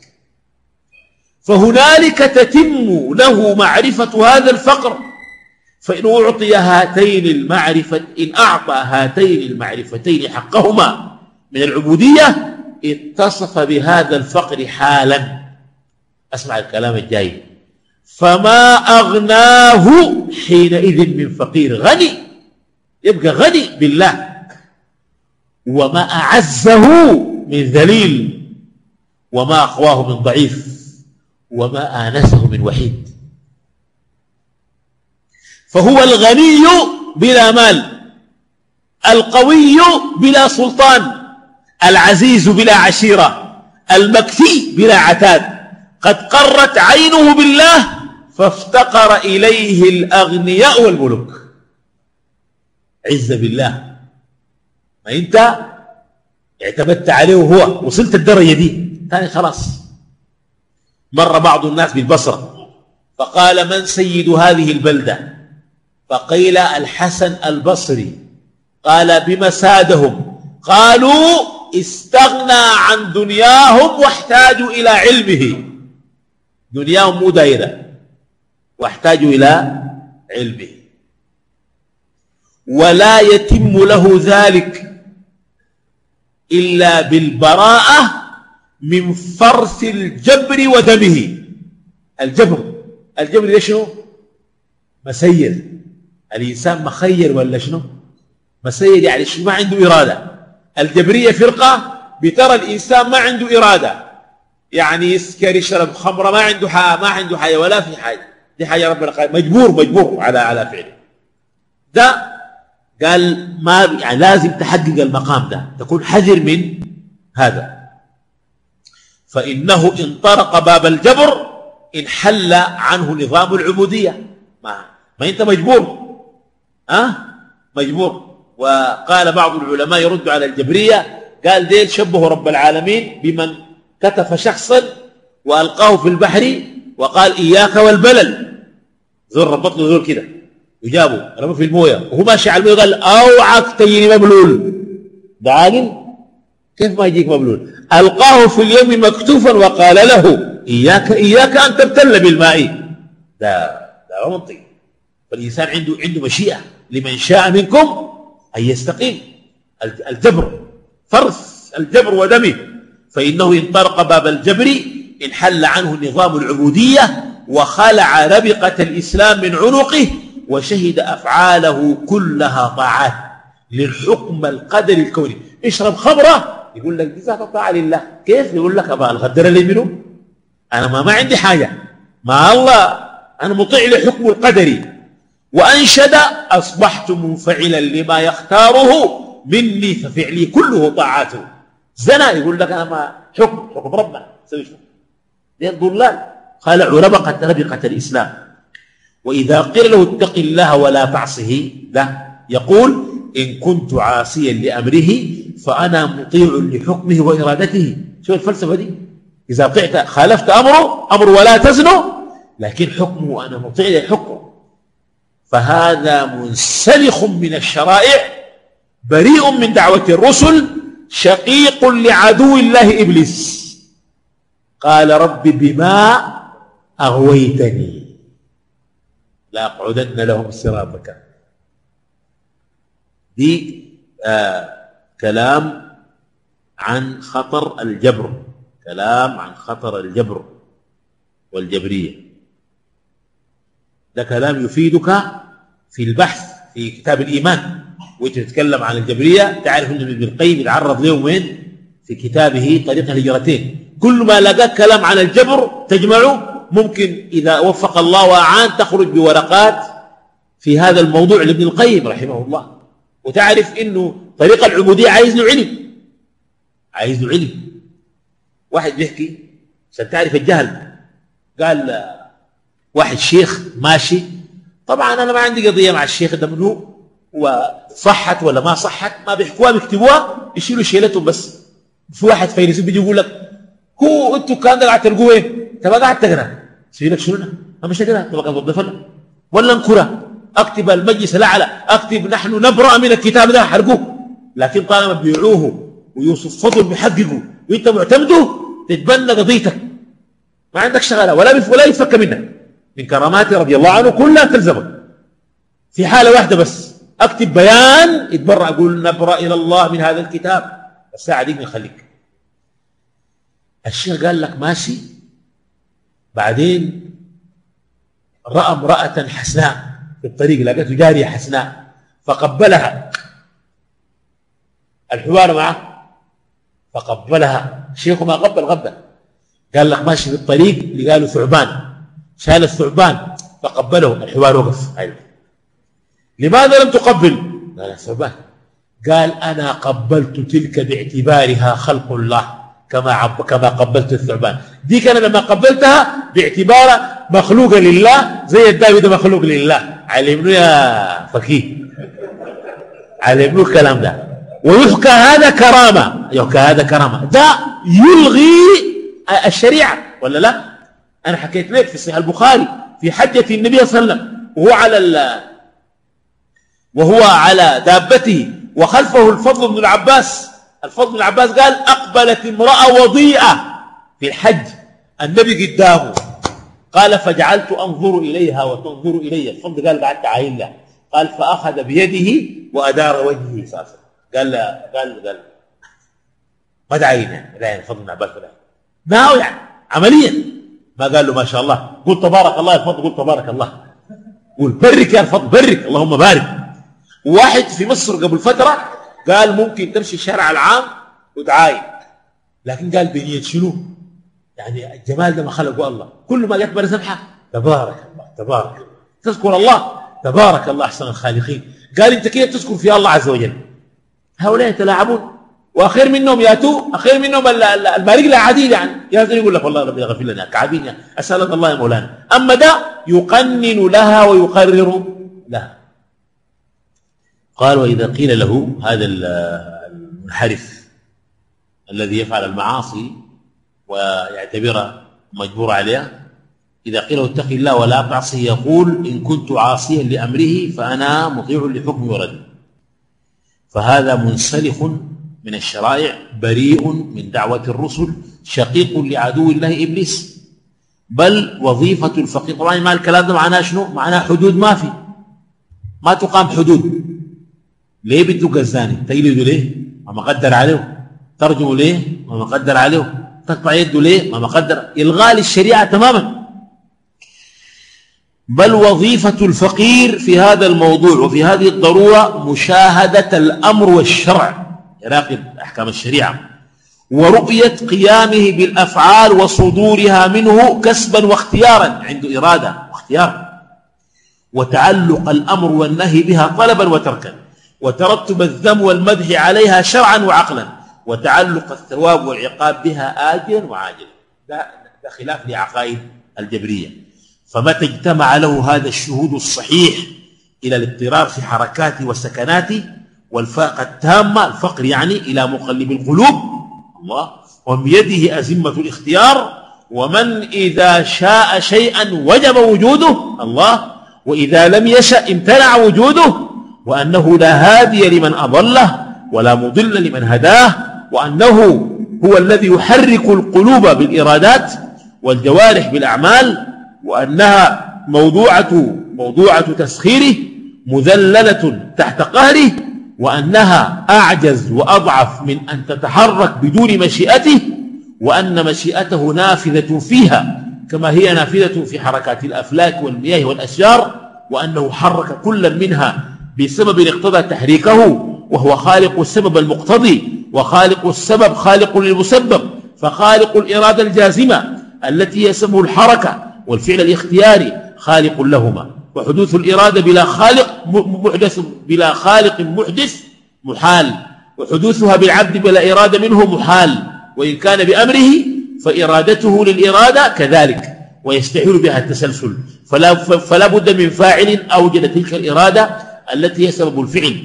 فهنالك تتم له معرفة هذا الفقر. فإن أعطي هاتين المعرفة إن أعطى هاتين المعرفتين حقهما من العبودية اتصف بهذا الفقر حالا. أسمع الكلام الجاي فما أغناه حينئذ من فقير غني. يبقى غني بالله. وما أعزه من ذليل وما أقواه من ضعيف وما آنسه من وحيد. فهو الغني بلا مال القوي بلا سلطان العزيز بلا عشيرة المكفي بلا عتاد. قد قرت عينه بالله فافتقر إليه الأغنياء والملوك. عز بالله. ما أنت اعتمدت عليه وهو وصلت الدرجة دي. ثاني خلاص. مر بعض الناس بالبصرة. فقال من سيد هذه البلدة؟ فقيل الحسن البصري. قال بما سادهم؟ قالوا استغنى عن دنياهم واحتاجوا إلى علمه. دنياهم مو دايرة. واحتاجوا إلى علمه. ولا يتم له ذلك إلا بالبراءة من فرث الجبر ودمه. الجبر الجبر ده شنو؟ مسير. الإنسان مخير ولا شنو؟ مسير يعني شنو؟ ما عنده إرادة. الجبرية فرقة بترى الإنسان ما عنده إرادة. يعني يسكر يشرب خمرة ما عنده حاجة ما عنده حاجة ولا في حاجة. دي حاجة ربنا قال مجبور مجبور على على فعله. ده قال ما يعني لازم تحقق المقام ده. تكون حذر من هذا. فإنه إن طرق باب الجبر انحل عنه نظام العبودية. ما, ما أنت مجبور. أه؟ مجبور. وقال بعض العلماء يرد على الجبرية قال ديل شبه رب العالمين بمن كتف شخصا وألقاه في البحر وقال إياك والبلل. زور ربط له زور كده وجابه رمى في المويه. وهو ماشي على المويه قال أوعك تجيني مبلول. ده عاقل كيف ما يجيك مبلول؟ ألقاه في اليم مكتوفا وقال له إياك إياك أن تبتل بالماء. ده ده منطق. فالإنسان عنده عنده مشيئة لمن شاء منكم أن يستقيم. الجبر فرث الجبر ودمه. فإنه إن طرق باب الجبر انحل عنه نظام العبودية وخلع ربقة الإسلام من عنقه وشهد أفعاله كلها طاعات للحكم القدري الكوني. اشرب خمرة يقول لك دي ذات طاعة لله. كيف؟ يقول لك أبا الغدر لي منه أنا ما, ما عندي حاجة. ما الله أنا مطيع لحكم القدري وأنشد أصبحت منفعلا لما يختاره مني ففعلي كله طاعاته. زنا يقول لك أنا ما حكم حكم ربنا. سوي شو دي الضلال خلعوا ربقة ربقة الإسلام. وإذا قيل له اتق الله ولا تعصه لا. يقول إن كنت عاصيا لأمره فأنا مطيع لحكمه وإرادته. شو الفلسفة دي. إذا أطعت خالفت أمره أمر ولا تزنوا لكن حكمه أنا مطيع لحكمه. فهذا منسلخ من الشرائع بريء من دعوة الرسل شقيق لعدو الله إبليس. قال رب بما أغويتني. لأقعدن لهم صراطك دي آه كلام عن خطر الجبر. كلام عن خطر الجبر والجبرية. ده كلام يفيدك في البحث في كتاب الإيمان. وانت تتكلم عن الجبرية تعرف إن ابن القيم يتعرض لهم وين؟ في كتابه طريق الهجرتين. كل ما لقاك كلام عن الجبر تجمعه ممكن إذا وفق الله وأعان تخرج بورقات في هذا الموضوع لابن القيم رحمه الله. وتعرف إنه طريق العبودية عايز له علم. عايز له علم. واحد بيحكي عشان تعرف الجهل. قال واحد شيخ ماشي طبعا أنا ما عندي قضية مع الشيخ ده منه وصحت ولا ما صحت؟ ما بيحكوها بيكتبوها يشيلوا شيلتهم بس. في واحد فيلسوف بيجي يقول لك هو أنتوا كان قاعد تلقوه وين انت ما قاعد تقرا سيبك شنو أنا؟ مش تبقى توظف ولا أنكره. أكتب المجلس الأعلى. أكتب نحن نبرأ من الكتاب ده. حرقوه. لكن طالما بيبيعوه ويوسف بيحققوا وأنت معتمده تتبنى قضيتك. ما عندك شغله ولا ولا يفك منك. من كراماته رضي الله عنه كلها تلزمك. في حالة واحدة بس. أكتب بيان. يتبرع أقول نبرأ إلى الله من هذا الكتاب. الساعة دي نخليك الشيخ قال لك ماشي؟ بعدين رأى امرأة حسناء في الطريق لقيته جارية حسناء فقبلها الحوار معه فقبلها. الشيخ ما قبل قبل. قال لك ماشي في الطريق اللي قالوا ثعبان. شال الثعبان فقبله. الحوار وقف. أيوة. لماذا لم تقبل؟ قال ثعبان. قال أنا قبلت تلك باعتبارها خلق الله. كما عب كما قبلت الثعبان. دي أنا لما قبلتها باعتبارها مخلوقة لله زي الداوي ده مخلوق لله. علمني يا فقيه. علمني الكلام ده. ويحكى هذا كرامة. يحكى هذا كرامة. ده يلغي الشريعة. ولا لا؟ أنا حكيت لك في صحيح البخاري في حجة النبي صلى الله عليه وسلم. وهو على وهو على دابته وخلفه الفضل بن العباس. الفضل بن العباس قال أقبلت امرأة وضيئة في الحج. النبي قدامه. قال فجعلت أنظر إليها وتنظر إلي. الفضل قال قعدت عايلة قال فأخذ بيده وأدار وجهه ساسا قال قال قال. ما تعين لا يعني الفضل بن عباس لا ما يعني؟ عمليا. ما قال له ما شاء الله. قل تبارك الله الفضل قل تبارك الله. قول برك يا الفضل برك. اللهم بارك. واحد في مصر قبل فترة قال ممكن تمشي الشارع العام وتعاين. لكن قال بنية شنو؟ يعني الجمال ده ما خلقه الله. كل ما جت سبحة تبارك الله تبارك الله. تذكر الله تبارك الله أحسن الخالقين. قال أنت كيف تذكر في الله عز وجل؟ هؤلاء يتلاعبون. وأخير منهم ياتوا أخير منهم المارق العديد يعني. يقول لك والله ربي يغفر لنا كعبين يعني. اسال الله يا مولانا. أما ده يقنن لها ويقرر لها. قال وإذا قيل له هذا المنحرف الذي يفعل المعاصي ويعتبرها مجبور عليها إذا قيل اتق الله ولا تعصي يقول إن كنت عاصيا لأمره فأنا مطيع لحكم ورد. فهذا منسلخ من الشرائع بريء من دعوة الرسل شقيق لعدو الله إبليس. بل وظيفة الفقيه طبعا ما الكلام ده معناه شنو؟ معناه حدود ما في. ما تقام حدود. ليه بده الزاني؟ تجلده ليه؟ ما مقدر عليه. ترجمه ليه؟ ما مقدر عليه. تقطع يده ليه؟ ما مقدر. إلغاء للشريعة تماما. بل وظيفة الفقير في هذا الموضوع وفي هذه الضرورة مشاهدة الأمر والشرع. يراقب أحكام الشريعة. ورؤية قيامه بالأفعال وصدورها منه كسبا واختيارا. عنده إرادة واختيار. وتعلق الأمر والنهي بها طلبا وتركا. وترتب الذم والمدح عليها شرعا وعقلا وتعلق الثواب والعقاب بها آجلا وعاجلا. ده, خلاف لعقائد الجبرية. فمتى اجتمع له هذا الشهود الصحيح إلى الاضطرار في حركاته وسكناته؟ والفاقة التامة الفقر يعني إلى مقلب القلوب. الله. وبيده أزمة الاختيار ومن إذا شاء شيئا وجب وجوده. الله. وإذا لم يشأ امتنع وجوده. وأنه لا هادي لمن أضله ولا مضل لمن هداه وأنه هو الذي يحرك القلوب بالإرادات والجوارح بالأعمال وأنها موضوعة موضوعة تسخيره مذللة تحت قهره وأنها أعجز وأضعف من أن تتحرك بدون مشيئته وأن مشيئته نافذة فيها كما هي نافذة في حركات الأفلاك والمياه والأشجار وأنه حرك كل منها بسبب اقتضى تحريكه وهو خالق السبب المقتضي وخالق السبب خالق للمسبب فخالق الإرادة الجازمة التي يسمه الحركة والفعل الاختياري خالق لهما. وحدوث الإرادة بلا خالق محدث بلا خالق محدث محال. وحدوثها بالعبد بلا إرادة منه محال. وإن كان بأمره فإرادته للإرادة كذلك. ويستحيل بها التسلسل. فلا, فلا بد من فاعل أوجد تلك الإرادة التي هي سبب الفعل.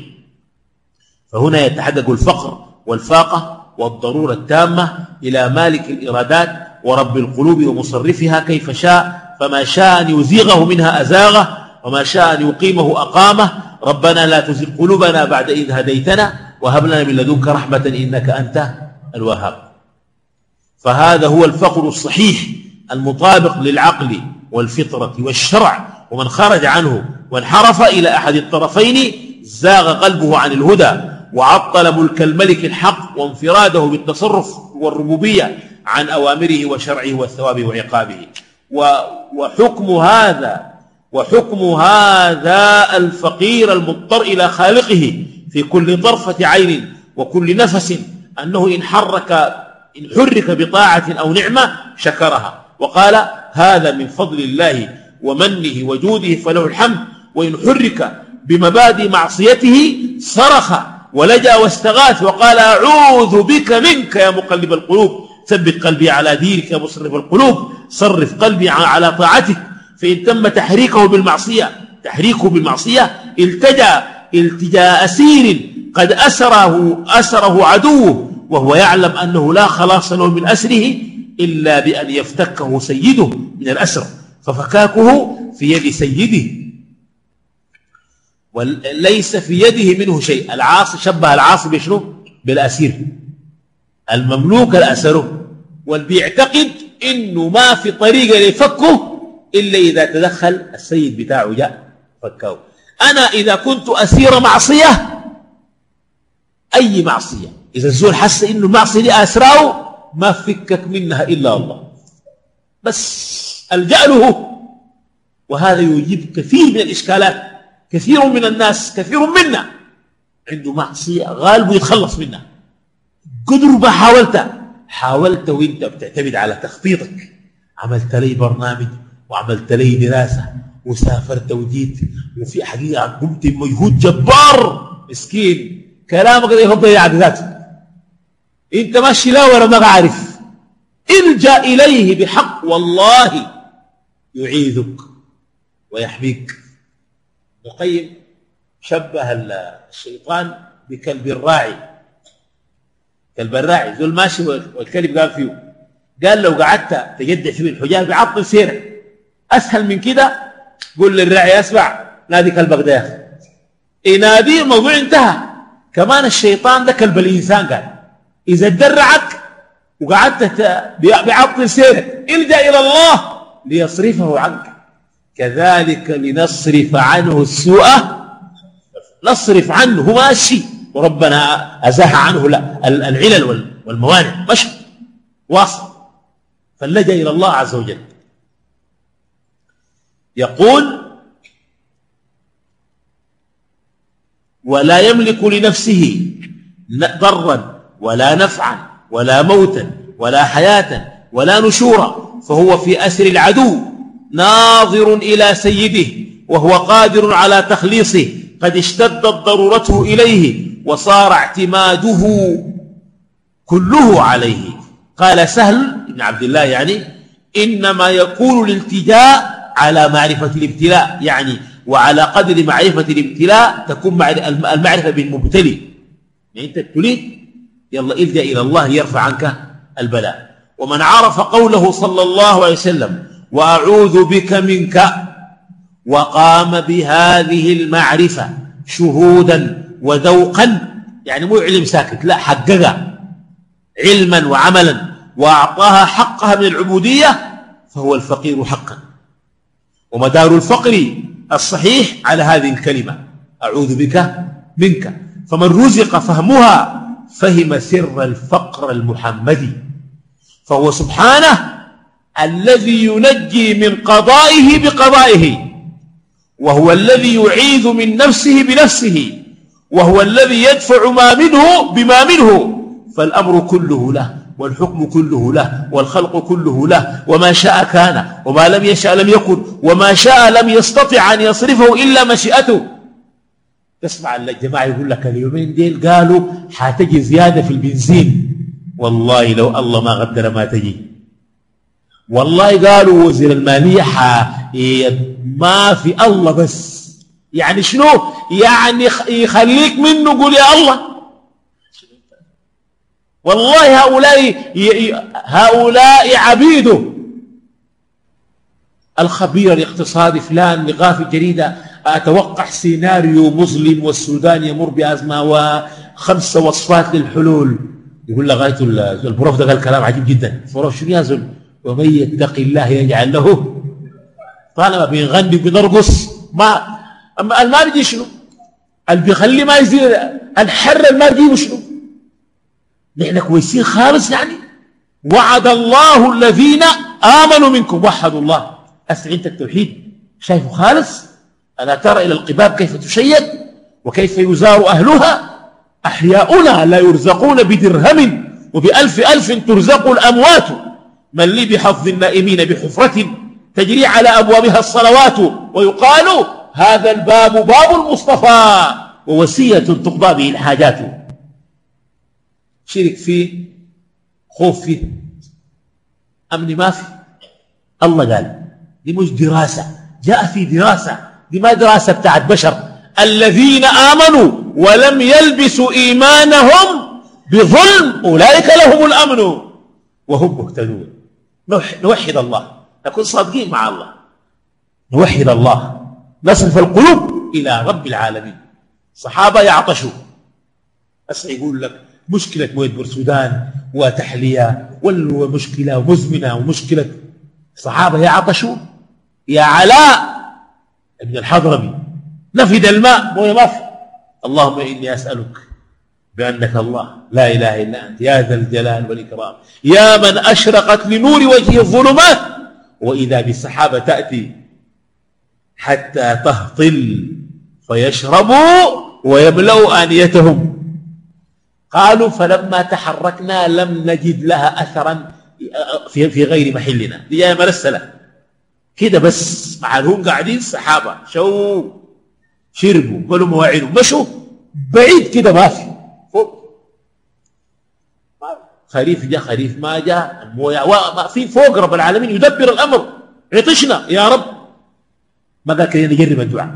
فهنا يتحقق الفقر والفاقة والضرورة التامة إلى مالك الإرادات ورب القلوب ومصرفها كيف شاء. فما شاء أن يزيغه منها أزاغه وما شاء أن يقيمه أقامه. ربنا لا تزغ قلوبنا بعد إذ هديتنا وهب لنا من لدنك رحمة إنك أنت الوهاب. فهذا هو الفقر الصحيح المطابق للعقل والفطرة والشرع ومن خرج عنه وانحرف إلى أحد الطرفين زاغ قلبه عن الهدى وعطل ملك الملك الحق وانفراده بالتصرف والربوبية عن أوامره وشرعه والثواب وعقابه. وحكم هذا وحكم هذا الفقير المضطر إلى خالقه في كل طرفة عين وكل نفس أنه إن حرك إن حرك بطاعة أو نعمة شكرها. وقال هذا من فضل الله ومنه وجوده فله الحمد وإن حرك بمبادئ معصيته صرخ ولجأ واستغاث وقال أعوذ بك منك يا مقلب القلوب. ثبت قلبي على دينك يا مصرف القلوب. صرف قلبي على طاعتك. فإن تم تحريكه بالمعصية تحريكه بالمعصية التجأ التجاء أسير قد أسره أسره عدوه وهو يعلم أنه لا خلاص له من أسره إلا بأن يفتكه سيده من الأسر. ففكاكه في يد سيده. وليس في يده منه شيء. العاصي شبه العاصي بشنو؟ بالأسير. المملوك الأسره والبيعتقد إنه ما في طريقة ليفكه إلا إذا تدخل السيد بتاعه جاء فكه. أنا إذا كنت أسير معصية أي معصية؟ إذا الزول حس إنه المعصية دي أسراه ما فكك منها إلا الله. بس الجأ له وهذا يجيب كثير من الإشكالات. كثير من الناس كثير منا عنده معصية غالب يتخلص منها. قدر ما حاولت حاولت وانت بتعتمد على تخطيطك. عملت لي برنامج وعملت لي دراسة وسافرت وجيت وفي حقيقة قمت بمجهود جبار. مسكين. كلامك ده يفضل يعني ذاته. انت ماشي لا ولا ما عارف الجأ إليه بحق والله يعيذك ويحميك. القيم شبه الشيطان بكلب الراعي. كلب الراعي. ذو ماشي والكلب قال فيه. قال لو قعدت تجدع في الحجاب بعطل سيرك أسهل من كده؟ قول للراعي أسمع. نادي كلبك ده يا أخي. الموضوع انتهى. كمان الشيطان ده كلب الإنسان قال. إذا تدرعك وقعدت بعطل سيرك الجا إلى الله ليصرفه عنك. كذلك لنصرف عنه السوء. نصرف عنه ماشي وربنا أزاح عنه لا العلل والموانع. مشي واصل. فلجأ إلى الله عز وجل. يقول ولا يملك لنفسه ضرا ولا نفعا ولا موتا ولا حياة ولا نشورا فهو في أسر العدو ناظر إلى سيده وهو قادر على تخليصه. قد اشتدت ضرورته إليه وصار اعتماده كله عليه. قال سهل بن عبد الله يعني إنما يكون الالتجاء على معرفة الابتلاء يعني وعلى قدر معرفة الابتلاء تكون المعرفة بالمبتلي. يعني أنت ابتليت يلا إلجأ إلى الله يرفع عنك البلاء. ومن عرف قوله صلى الله عليه وسلم وأعوذ بك منك وقام بهذه المعرفة شهودا وذوقا. يعني مو علم ساكت لا حققها. علما وعملا. وأعطاها حقها من العبودية فهو الفقير حقا. ومدار الفقر الصحيح على هذه الكلمة أعوذ بك منك. فمن رزق فهمها فهم سر الفقر المحمدي. فهو سبحانه الذي ينجي من قضائه بقضائه وهو الذي يعيذ من نفسه بنفسه وهو الذي يدفع ما منه بما منه. فالأمر كله له والحكم كله له والخلق كله له وما شاء كان وما لم يشاء لم يكن وما شاء لم يستطع أن يصرفه إلا مشيئته. تسمع الجماعة يقول لك اليومين ديل قالوا حتجي زيادة في البنزين. والله لو الله ما قدر ما تجي. والله قالوا وزير المالية ما في الله بس. يعني شنو؟ يعني يخليك منه قول يا الله. والله هؤلاء هؤلاء عبيده الخبير الاقتصادي فلان لغاف الجريدة أتوقع سيناريو مظلم والسودان يمر بأزمة وخمسة وصفات للحلول. يقول لغاية البروف ده قال كلام عجيب جدا. البروف شنو يا زلمة؟ ومن يتق الله يجعل له طالما بيغني بنرقص ما أما المال يجي شنو؟ اللي بيخلي ما يزيد الحر المال يجيبه شنو؟ نحن كويسين خالص يعني؟ وعد الله الذين آمنوا منكم. وحدوا الله. اسعدت التوحيد. شايفه خالص؟ ألا ترى إلى القباب كيف تشيد؟ وكيف يزار أهلها؟ أحياؤنا لا يرزقون بدرهم وبألف ألف ترزق الأموات. من لي بحظ النائمين بحفرة تجري على أبوابها الصلوات ويقال هذا الباب باب المصطفى ووسية تقضى به الحاجات. شرك فيه خوف فيه أمن ما في الله قال دي مش دراسة جاء في دراسة دي ما دراسة بتاعت بشر؟ الذين آمنوا ولم يلبسوا إيمانهم بظلم أولئك لهم الأمن وهم مهتدون. نوحد الله. نكون صادقين مع الله. نوحد الله. نصرف القلوب إلى رب العالمين. صحابة يعطشوا بس يقول لك مشكلة مويه بورسودان وتحلية ومشكلة مزمنة ومشكلة. صحابة يعطشوا يا علاء ابن الحضرمي نفد الماء. مويه ما اللهم إني أسألك بأنك الله. لا إله إلا أنت. يا ذا الجلال والإكرام. يا من أشرقت لنور وجهه الظلمات وإذا بالسحابة تأتي حتى تهطل فيشربوا ويملأوا آنيتهم. قالوا فلما تحركنا لم نجد لها أثرا في غير محلنا. دي جاية مرسلة. كده بس مع هم قاعدين الصحابه شو؟ شربوا كلوا مواعينهم مشوا. بعيد كده ما في. خريف جاء خريف ما جاء المويه في فوق رب العالمين يدبر الأمر. عطشنا يا رب. ما قال كده نجرب الدعاء.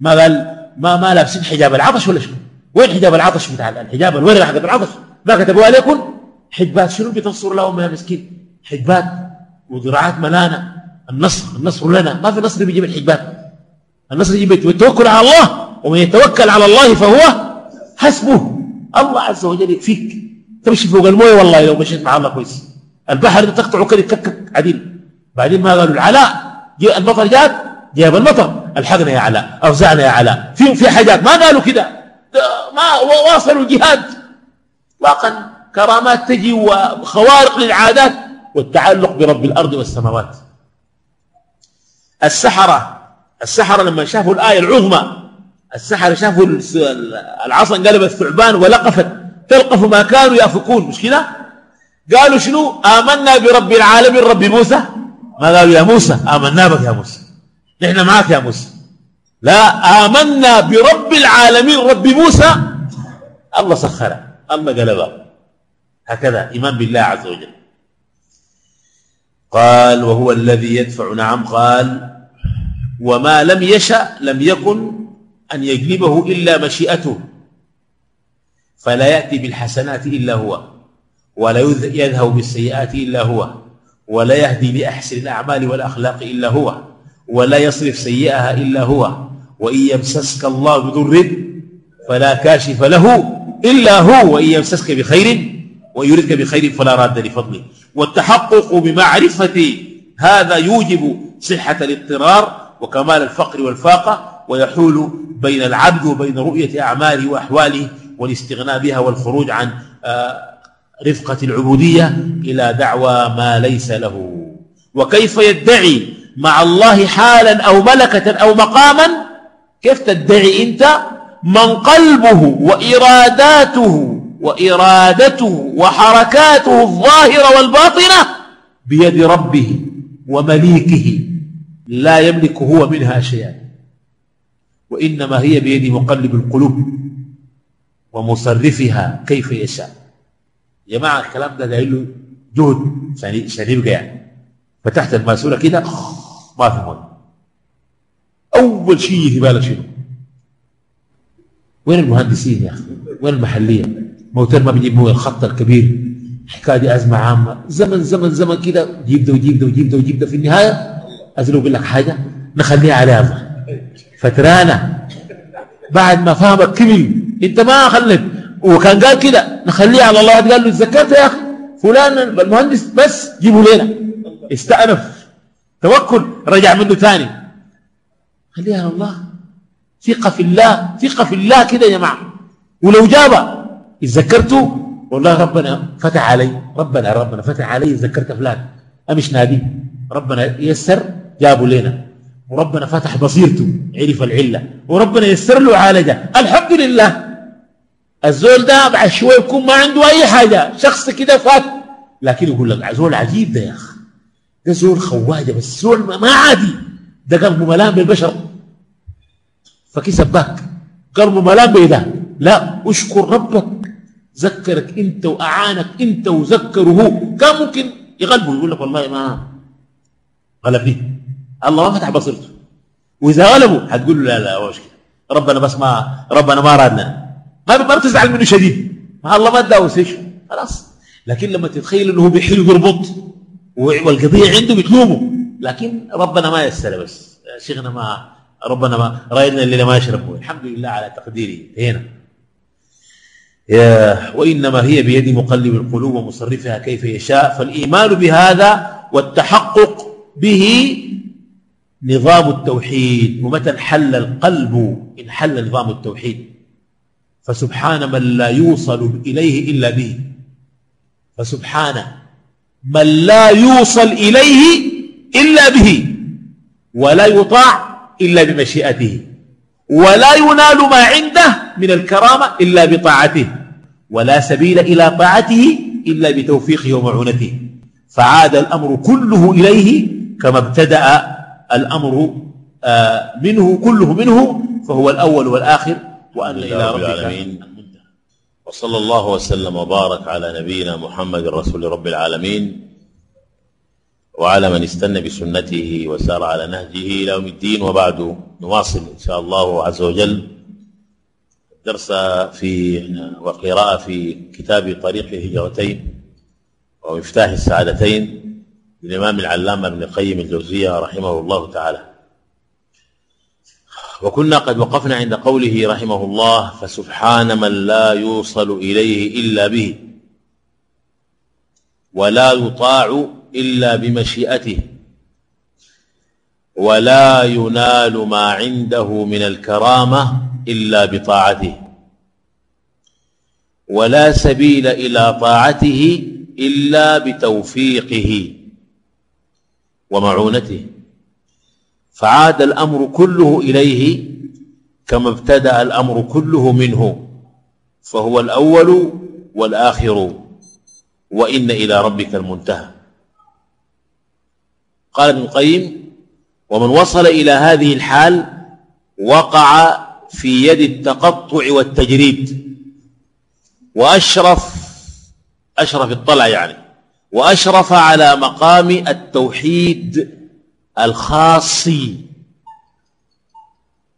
ما قال ما ما لابسين حجاب العطش ولا شنو؟ وين حجاب العطش بتاع الحجاب الورق حق العطش؟ ما كتبوا عليكم؟ حجبات شنو بتنصر لهم يا مسكين؟ حجبات وذراعات ملانه النصر النصر لنا. ما في نصر بيجيب الحجبات. النصر يجيب التوكل على الله. ومن يتوكل على الله فهو حسبه. الله عز وجل يكفيك. تمشي فوق المويه والله لو مشيت مع الله كويس. البحر ده تقطعه كده كك عديل. بعدين ما قالوا العلاء. جاء المطر جات جاب المطر. الحقنا يا علاء أوزعنا يا علاء. في في حاجات ما قالوا كده. ما واصلوا الجهاد اطلاقا كرامات تجي وخوارق للعادات والتعلق برب الأرض والسماوات. السحرة السحرة لما شافوا الآية العظمى السحرة شافوا العصا انقلبت ثعبان ولقفت. تلقف ما كانوا يافكون. مش كده قالوا شنو؟ آمنا برب العالمين رب موسى. ما قالوا يا موسى؟ آمنا بك يا موسى. نحن معك يا موسى. لا آمنا برب العالمين رب موسى. الله سخره. الله قلبه. هكذا إيمان بالله عز وجل. قال وهو الذي يدفع نعم. قال وما لم يشأ لم يكن أن يجلبه إلا مشيئته. فلا يأتي بالحسنات إلا هو ولا يذهب بالسيئات إلا هو ولا يهدي لأحسن الأعمال والأخلاق إلا هو ولا يصرف سيئها إلا هو وإن يمسسك الله بضر فلا كاشف له إلا هو وإن يمسسك بخير ويردك بخير فلا راد لفضله. والتحقق بمعرفة هذا يوجب صحة الاضطرار وكمال الفقر والفاقة ويحول بين العبد وبين رؤية أعماله وأحواله والاستغناء بها والخروج عن آه، رفقة العبودية إلى دعوى ما ليس له. وكيف يدعي مع الله حالا أو ملكة أو مقاما؟ كيف تدعي أنت من قلبه وإراداته وإرادته وحركاته الظاهرة والباطنة بيد ربه ومليكه لا يملك هو منها شيئا. وإنما هي بيد مقلب القلوب. ومصرفها كيف يشاء. يا جماعة الكلام ده داير له جهد عشان يبقى يعني فتحت الماسورة كده ما في موت أول شيء في بالك شنو؟ وين المهندسين يا أخي؟ وين المحلية؟ موتر ما بيجيب هو الخط الكبير الحكاية دي أزمة عامة. زمن زمن زمن كده جيب ده وجيب ده وجيب ده وجيب ده. في النهاية يقول لك حاجة نخليها على الله فترانا بعد ما فهمك كمل انت ما خلت وكان قال كده نخليها على الله. قال له تذكرت يا أخي فلان المهندس؟ بس جيبوا لنا. استأنف. توكل. رجع منه ثاني. خليها على الله. ثقة في الله ثقة في الله كده يا جماعة. ولو جاب اتذكرته؟ والله ربنا فتح علي. ربنا ربنا فتح علي ذكرت فلان. أمش نادي. ربنا يسر جابوا لنا. وربنا فتح بصيرته. عرف العلة. وربنا يسر له عالجه. الحمد لله. الزول ده بعد شوية يكون ما عنده أي حاجة. شخص كده فات. لكن يقول لك زول عجيب ده يا أخي. ده زول خواجة بس زول ما عادي. ده قلبه ملام بالبشر. فكيف باك قلبه ملام بيده لا اشكر ربك. ذكرك أنت وأعانك أنت وذكره. كان ممكن يغلبه. يقول لك والله ما غلبني الله ما فتح بصيرته. وإذا غلبه حتقول له لا لا مشكلة. ربنا بس ما ربنا ما رادنا ما ما بتزعل منه شديد. ما الله ما اداه إيش خلاص. لكن لما تتخيل إنه هو بيحل ويربط والقضية عنده بتلومه. لكن ربنا ما يسر بس. شيخنا ما ربنا ما رأينا اللي ما يشرب الحمد لله على تقديره. هنا وإنما هي بيد مقلب القلوب ومصرفها كيف يشاء. فالإيمان بهذا والتحقق به نظام التوحيد. ومتى انحل القلب؟ انحل نظام التوحيد. فسبحان من لا يوصل إليه إلا به. فسبحان من لا يوصل إليه إلا به ولا يطاع إلا بمشيئته ولا ينال ما عنده من الكرامة إلا بطاعته ولا سبيل إلى طاعته إلا بتوفيقه ومعونته. فعاد الأمر كله إليه كما ابتدأ الأمر آه، منه كله منه فهو الأول والآخر. وأن إلى رب العالمين. وصلى الله وسلم وبارك على نبينا محمد رسول رب العالمين وعلى من استنى بسنته وسار على نهجه إلى يوم الدين. وبعد نواصل إن شاء الله عز وجل الدرس في وقراءة في كتاب طريق الهجرتين ومفتاح السعادتين للإمام العلامة ابن القيم الجوزية رحمه الله تعالى. وكنا قد وقفنا عند قوله رحمه الله فسبحان من لا يوصل إليه إلا به ولا يطاع إلا بمشيئته ولا ينال ما عنده من الكرامة إلا بطاعته ولا سبيل إلى طاعته إلا بتوفيقه ومعونته. فعاد الأمر كله إليه كما ابتدأ الأمر كله منه فهو الأول والآخر وإن إلى ربك المنتهى. قال ابن القيم ومن وصل إلى هذه الحال وقع في يد التقطع والتجريد وأشرف أشرف الطلع يعني وأشرف على مقام التوحيد الخاصي.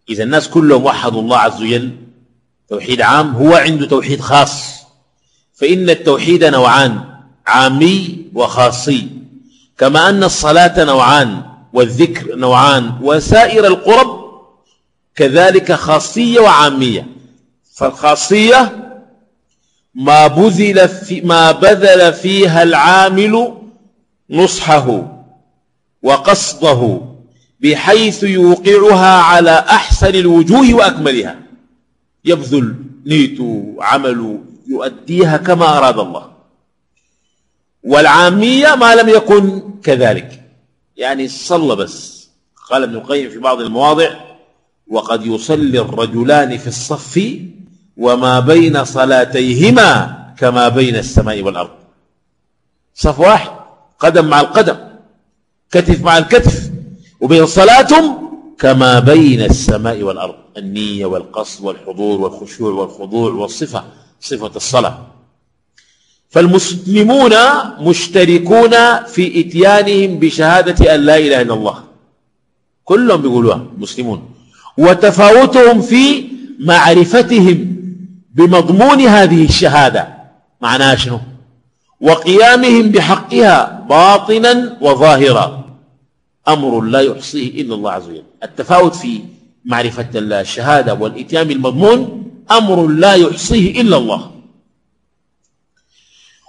إذا الناس كلهم وحدوا الله عز وجل توحيد عام هو عنده توحيد خاص. فإن التوحيد نوعان عامي وخاصي. كما أن الصلاة نوعان والذكر نوعان وسائر القرب كذلك خاصية وعامية. فالخاصية ما بذل في ما بذل فيها العامل نصحه. وقصده بحيث يوقعها على أحسن الوجوه وأكملها. يبذل نيته عمله يؤديها كما أراد الله. والعامية ما لم يكن كذلك. يعني صلى بس. قال ابن القيم في بعض المواضع وقد يصلي الرجلان في الصف وما بين صلاتيهما كما بين السماء والأرض. صف واحد قدم مع القدم. كتف مع الكتف وبين صلاتهم كما بين السماء والأرض. النية والقصد والحضور والخشوع والخضوع والصفة صفة الصلاة. فالمسلمون مشتركون في إتيانهم بشهادة أن لا إله إلا الله. كلهم بيقولوها مسلمون. وتفاوتهم في معرفتهم بمضمون هذه الشهادة. معناها شنو؟ وقيامهم بحقها. باطنا وظاهرا. أمر لا يحصيه إلا الله عز وجل. التفاوت في معرفة الشهادة والإتيان بالمضمون أمر لا يحصيه إلا الله.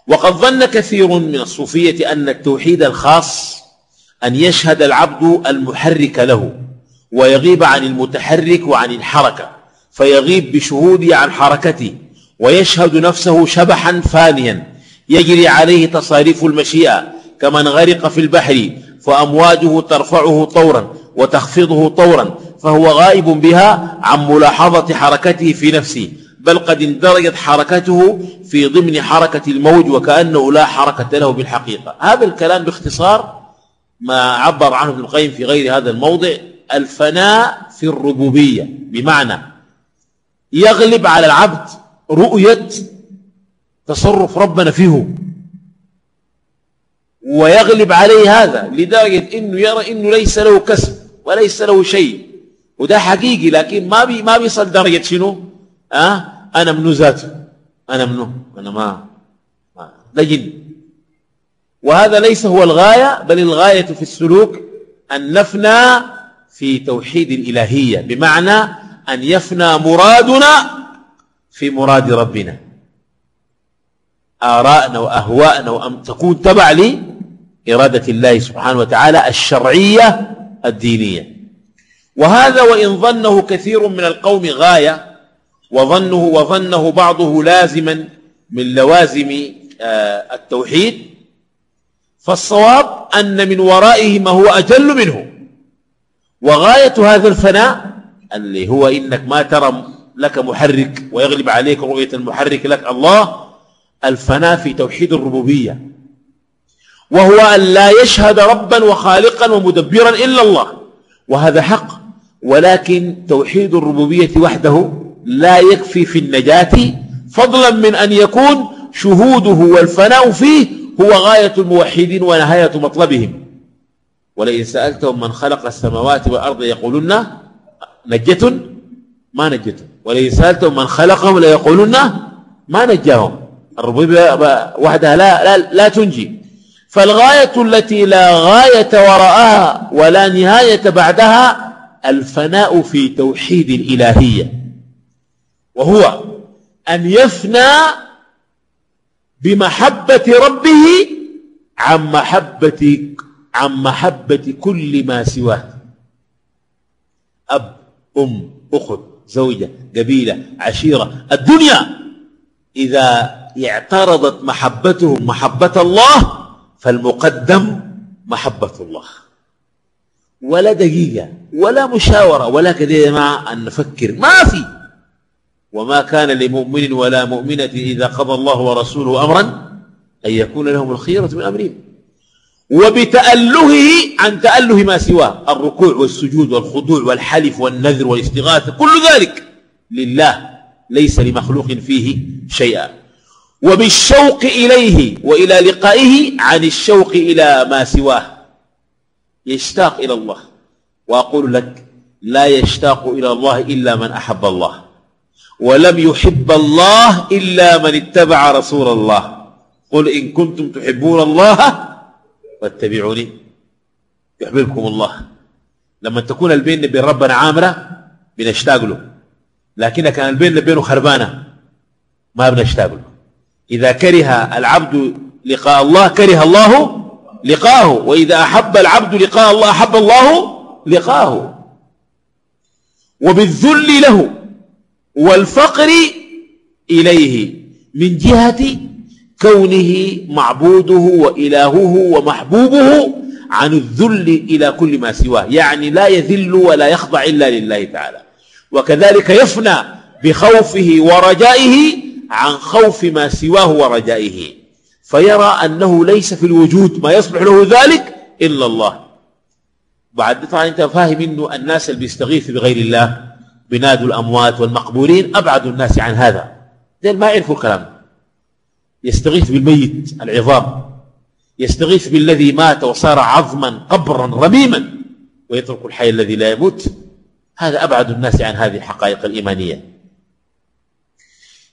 وقد ظن كثير من الصوفية أن التوحيد الخاص أن يشهد العبد المحرك له ويغيب عن المتحرك وعن الحركة فيغيب بشهوده عن حركته ويشهد نفسه شبحا فانيا يجري عليه تصاريف المشيئة كمن غرق في البحر فأمواجه ترفعه طورا وتخفضه طورا فهو غائب بها عن ملاحظة حركته في نفسه. بل قد اندرجت حركته في ضمن حركة الموج وكأنه لا حركة له بالحقيقة. هذا الكلام باختصار ما عبر عنه ابن القيم في غير هذا الموضع الفناء في الربوبية. بمعنى يغلب على العبد رؤية تصرف ربنا فيه. ويغلب عليه هذا لدرجة إنه يرى إنه ليس له كسب وليس له شيء. وده حقيقي لكن ما بي ما بيصل درجة شنو؟ أه؟ أنا منو ذاته؟ أنا منو؟ أنا ما, ما. ده وهذا ليس هو الغاية بل الغاية في السلوك أن نفنى في توحيد الإلهية بمعنى أن يفنى مرادنا في مراد ربنا. آراءنا وأهواءنا وأن تكون تبع لإرادة الله سبحانه وتعالى الشرعية الدينية. وهذا وإن ظنه كثير من القوم غاية وظنه وظنه بعضه لازما من لوازم آه، التوحيد فالصواب أن من ورائه ما هو أجل منه. وغاية هذا الفناء اللي هو إنك ما ترى لك محرك ويغلب عليك رؤية المحرك لك الله الفناء في توحيد الربوبية. وهو أن لا يشهد ربا وخالقا ومدبرا إلا الله. وهذا حق. ولكن توحيد الربوبية وحده لا يكفي في النجاة. فضلا من أن يكون شهوده والفناء فيه هو غاية الموحدين ونهاية مطلبهم. ولئن سألتهم من خلق السماوات والأرض يقولون نجة ما نجة. ولئن سألتهم من خلقهم ليقولون ما نجاهم. الربوبية وحدها لا, لا, لا تنجي. فالغاية التي لا غاية وراءها ولا نهاية بعدها الفناء في توحيد الإلهية. وهو أن يفنى بمحبة ربه عن محبة عن محبة كل ما سواه. أب أم أخت زوجة قبيلة عشيرة الدنيا إذا اعترضت محبتهم محبة الله فالمقدم محبة الله. ولا دقيقة ولا مشاورة ولا كده يا جماعة أن نفكر. ما في. وما كان لمؤمن ولا مؤمنة إذا قضى الله ورسوله أمرا أن يكون لهم الخيرة من أمرهم. وبتألهه عن تأله ما سواه الركوع والسجود والخضوع والحلف والنذر والاستغاثة كل ذلك لله ليس لمخلوق فيه شيئا. وبالشوق إليه وإلى لقائه عن الشوق إلى ما سواه. يشتاق إلى الله. وأقول لك لا يشتاق إلى الله إلا من أحب الله ولم يحب الله إلا من اتبع رسول الله. قل إن كنتم تحبون الله واتبعوني يحببكم الله. لما تكون البين بين ربنا عامرة بنشتاق له. لكن كان البين بينه خربانة ما بنشتاق له. إذا كره العبد لقاء الله كره الله لقاه وإذا أحب العبد لقاء الله أحب الله لقاه وبالذل له والفقر إليه. من جهة كونه معبوده وإلهه ومحبوبه عن الذل إلى كل ما سواه. يعني لا يذل ولا يخضع إلا لله تعالى. وكذلك يفنى بخوفه ورجائه عن خوف ما سواه ورجائه فيرى أنه ليس في الوجود ما يصلح له ذلك إلا الله. بعد طبعا أنت فاهم أنه الناس اللي بيستغيث بغير الله بنادوا الأموات والمقبورين أبعد الناس عن هذا. دين ما يعرفوا الكلام. يستغيث بالميت العظام يستغيث بالذي مات وصار عظما قبرا رميما ويترك الحي الذي لا يموت. هذا أبعد الناس عن هذه الحقائق الإيمانية.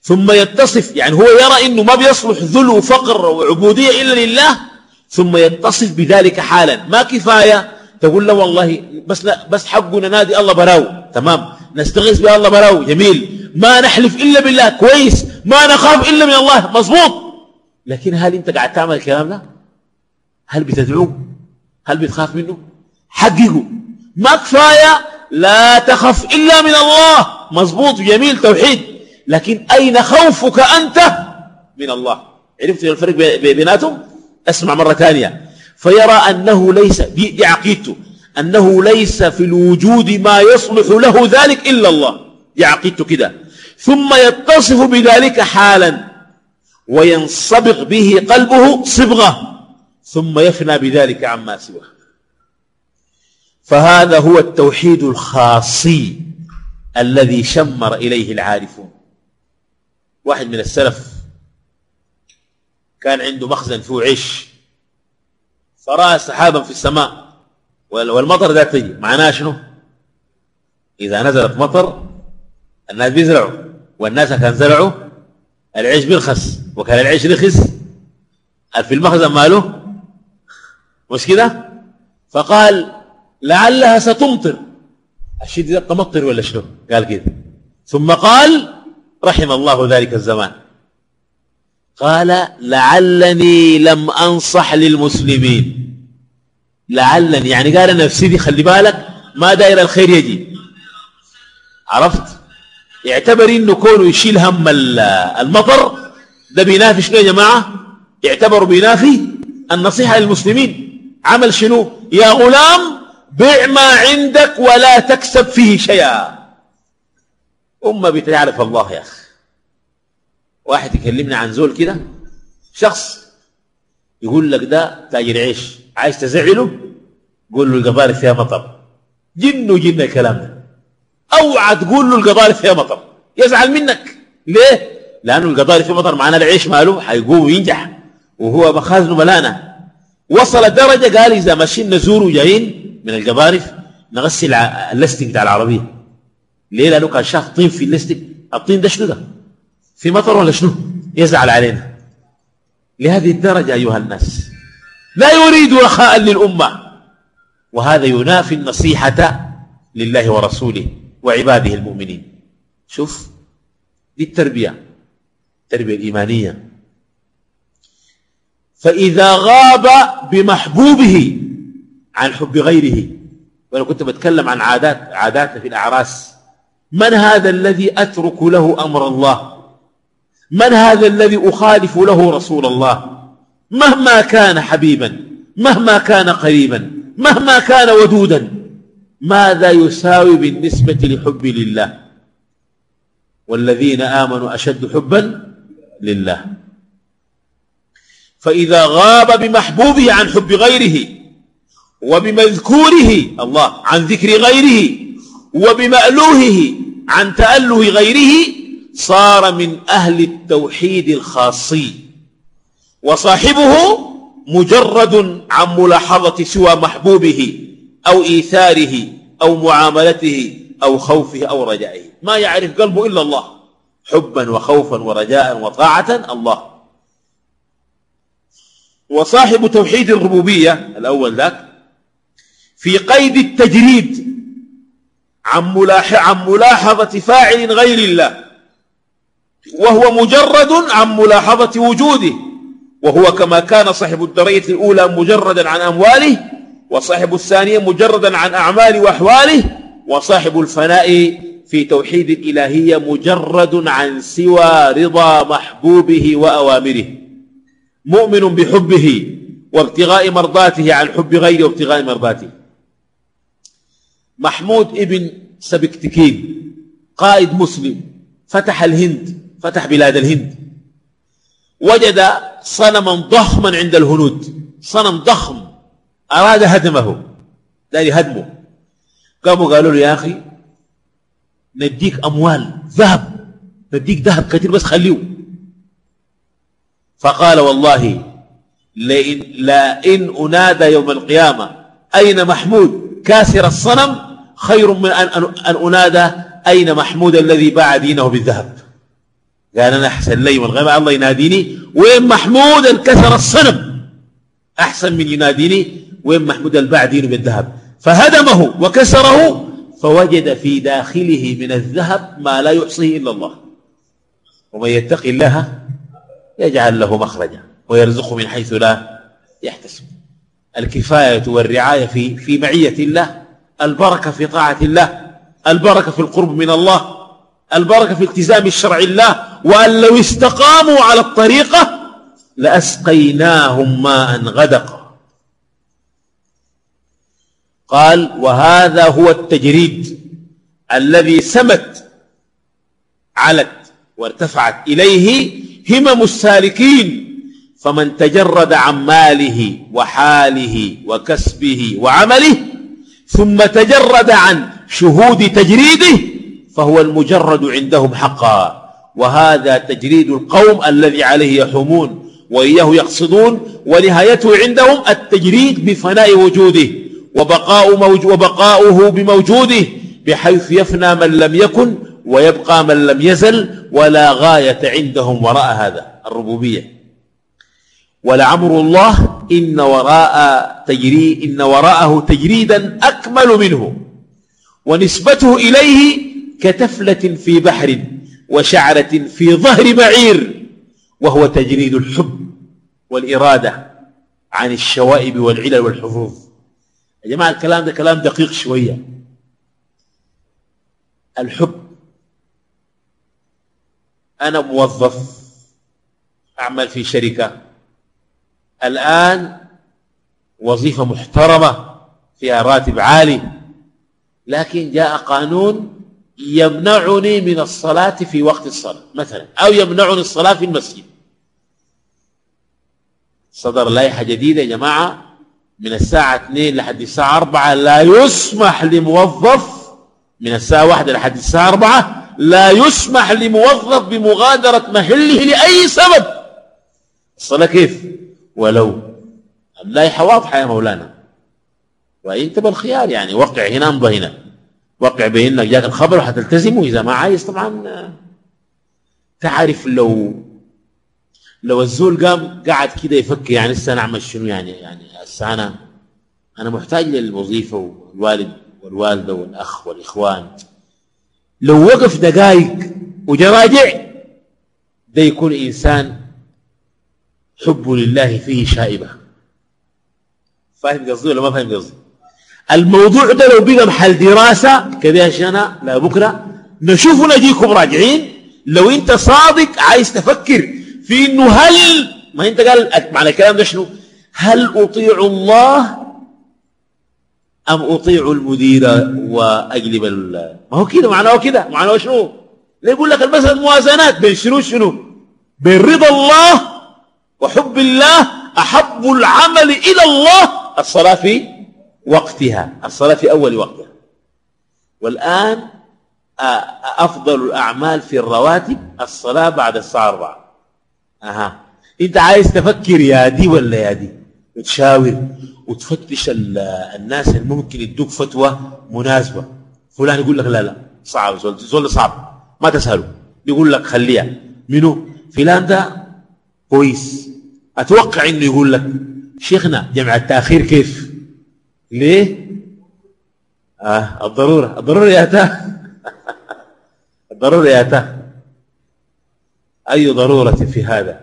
ثم يتصف يعني هو يرى أنه ما بيصلح ذل وفقر وعبودية إلا لله ثم يتصف بذلك حالا. ما كفاية؟ تقول له والله بس بس حقنا نادي الله براو. تمام؟ نستغيث بالله براو. جميل. ما نحلف إلا بالله. كويس. ما نخاف إلا من الله. مظبوط. لكن هل أنت قاعد تعمل الكلام ده؟ هل بتدعوه؟ هل بتخاف منه؟ حققه ما كفاية. لا تخف إلا من الله. مظبوط. جميل. توحيد. لكن أين خوفك أنت؟ من الله. عرفت الفرق بيناتهم؟ اسمع مرة ثانية. فيرى أنه ليس دي, عقيدته. أنه ليس في الوجود ما يصلح له ذلك إلا الله. دي عقيدته كده. ثم يتصف بذلك حالا. وينصبغ به قلبه صبغة. ثم يفنى بذلك عما سواه. فهذا هو التوحيد الخاصي الذي شمر إليه العارفون. واحد من السلف كان عنده مخزن فيه عيش فرأى سحابا في السماء والمطر ذات تجي معناه شنو؟ إذا نزلت مطر الناس بيزرعوا والناس كان زرعوا العيش بيرخص وكان العيش رخص في المخزن ماله؟ مش كده؟ فقال لعلها ستمطر. الشيء تمطر ولا شنو؟ قال كده. ثم قال رحم الله ذلك الزمان. قال لعلني لم أنصح للمسلمين. لعلني يعني قال نفسي دي خلي بالك ما داير الخير يجي. عرفت؟ يعتبر إنه كونه يشيل هم المطر ده بينافي شنو يا جماعة؟ يعتبروا بينافي النصيحة للمسلمين. عمل شنو؟ يا غلام بيع ما عندك ولا تكسب فيه شيئا. أمة بتعرف الله يا أخي. واحد يكلمني عن زول كده شخص يقول لك ده تاجر عيش عايز تزعله؟ قول له القبائل فيها مطر جن وجن الكلام ده. أوعى تقول له القبائل فيها مطر يزعل منك. ليه؟ لأنه القبائل فيها مطر معناه العيش ماله حيقوم وينجح وهو مخازنه ملانة. وصل درجة قال إذا ماشيين نزور جايين من القبارف نغسل اللستك بتاع العربية. ليه؟ لأنه كان شاف طين في اللستك الطين ده شنو ده؟ في مطر ولا شنو؟ يزعل علينا لهذه الدرجة أيها الناس. لا يريد رخاء للأمة. وهذا ينافي النصيحة لله ورسوله وعباده المؤمنين. شوف دي التربية. التربية الإيمانية. فإذا غاب بمحبوبه عن حب غيره وأنا كنت بتكلم عن عادات عاداتنا في الأعراس. من هذا الذي أترك له أمر الله؟ من هذا الذي أخالف له رسول الله؟ مهما كان حبيبا مهما كان قريبا مهما كان ودودا ماذا يساوي بالنسبة لحب لله؟ والذين آمنوا أشد حبا لله. فإذا غاب بمحبوبه عن حب غيره وبمذكوره الله عن ذكر غيره وبمألوهه عن تأله غيره صار من أهل التوحيد الخاصي. وصاحبه مجرد عن ملاحظة سوى محبوبه أو إيثاره أو معاملته أو خوفه أو رجائه. ما يعرف قلبه إلا الله. حبا وخوفا ورجاء وطاعة الله. وصاحب توحيد الربوبية الأول ذاك في قيد التجريد عن, ملاحظة فاعل غير الله. وهو مجرد عن ملاحظة وجوده. وهو كما كان صاحب الدرية الأولى مجردا عن أمواله وصاحب الثانية مجردا عن أعمال وأحواله وصاحب الفناء في توحيد الإلهية مجرد عن سوى رضا محبوبه وأوامره. مؤمن بحبه وابتغاء مرضاته عن حب غيره وابتغاء مرضاته. محمود ابن سبكتكين قائد مسلم فتح الهند فتح بلاد الهند. وجد صنما ضخما عند الهنود صنم ضخم أراد هدمه داري هدمه. قاموا قالوا له يا أخي نديك أموال ذهب نديك ذهب كثير بس خليه. فقال والله لئن, لئن أنادى يوم القيامة أين محمود؟ كاسر الصنم؟ خير من أن, أن أنادى أين محمود الذي باع دينه بالذهب؟ قال أنا أحسن لي والغيب الله يناديني وين محمود الكسر الصنم؟ أحسن من يناديني وين محمود الباع دينه بالذهب؟ فهدمه وكسره فوجد في داخله من الذهب ما لا يحصيه إلا الله. ومن يتق الله يجعل له مخرجا ويرزقه من حيث لا يحتسب. الكفاية والرعاية في في معية الله البركة في طاعة الله البركة في القرب من الله البركة في التزام الشرع الله وأن لو استقاموا على الطريقة لأسقيناهم ماء غدق. قال وهذا هو التجريد الذي سمت علت وارتفعت إليه همم السالكين فمن تجرد عن ماله وحاله وكسبه وعمله ثم تجرد عن شهود تجريده فهو المجرد عندهم حقا. وهذا تجريد القوم الذي عليه يحومون وإياه يقصدون ونهايته عندهم التجريد بفناء وجوده وبقاء موج وبقاؤه بموجوده بحيث يفنى من لم يكن ويبقى من لم يزل ولا غاية عندهم وراء هذا الربوبية. ولعمر الله إن وراء تجري إن وراءه تجريدا أكمل منه. ونسبته إليه كتفلة في بحر وشعرة في ظهر بعير وهو تجريد الحب والإرادة عن الشوائب والعلل والحظوظ يا جماعة الكلام ده كلام دقيق شوية. الحب أنا موظف أعمل في شركة. الآن وظيفة محترمة فيها راتب عالي لكن جاء قانون يمنعني من الصلاة في وقت الصلاة مثلا أو يمنعني الصلاة في المسجد. صدر لائحة جديدة يا جماعة من الساعة 2 لحد الساعة 4 لا يسمح لموظف من الساعة 1 لحد الساعة 4 لا يسمح لموظف بمغادرة محله لأي سبب. الصلاة كيف؟ ولو. اللائحة واضحة يا مولانا. وانت بالخيار يعني. وقع هنا امضى هنا؟ وقع بانك جاك الخبر وحتلتزمه. إذا ما عايز طبعا تعرف لو لو الزول قام قاعد كده يفكر يعني هسه نعمل شنو يعني؟ يعني هسه أنا أنا محتاج للوظيفة والوالد والوالدة والأخ والإخوان. لو وقف دقائق وجا راجع ده يكون إنسان حب لله فيه شائبة. فاهم قصدي ولا ما فاهم قصدي؟ الموضوع ده لو بقى محل دراسة كده عشان لا بكرة نشوف نجيكم راجعين. لو أنت صادق عايز تفكر في إنه هل ما أنت قال معنى الكلام ده شنو؟ هل أطيع الله أم أطيع المدير وأقلب ما هو كده معناه كده معناه شنو؟ ليه يقول لك المسألة موازنات بين شنو شنو؟ بين رضا الله وحب الله أحب العمل إلى الله. الصلاة في وقتها الصلاة في أول وقتها. والآن أفضل الأعمال في الرواتب الصلاة بعد الساعة 4 أها. أنت عايز تفكر يا دي ولا يا دي؟ وتشاور وتفتش الناس اللي ممكن يدوك فتوى مناسبة. فلان يقول لك لا لا صعب زول صعب. ما تسهله يقول لك خليها. منو؟ فلان ده كويس. أتوقع إنه يقول لك شيخنا جمع التأخير كيف؟ ليه؟ آه الضرورة الضرورة يا [LAUGHS] الضرورة يا أي ضرورة في هذا؟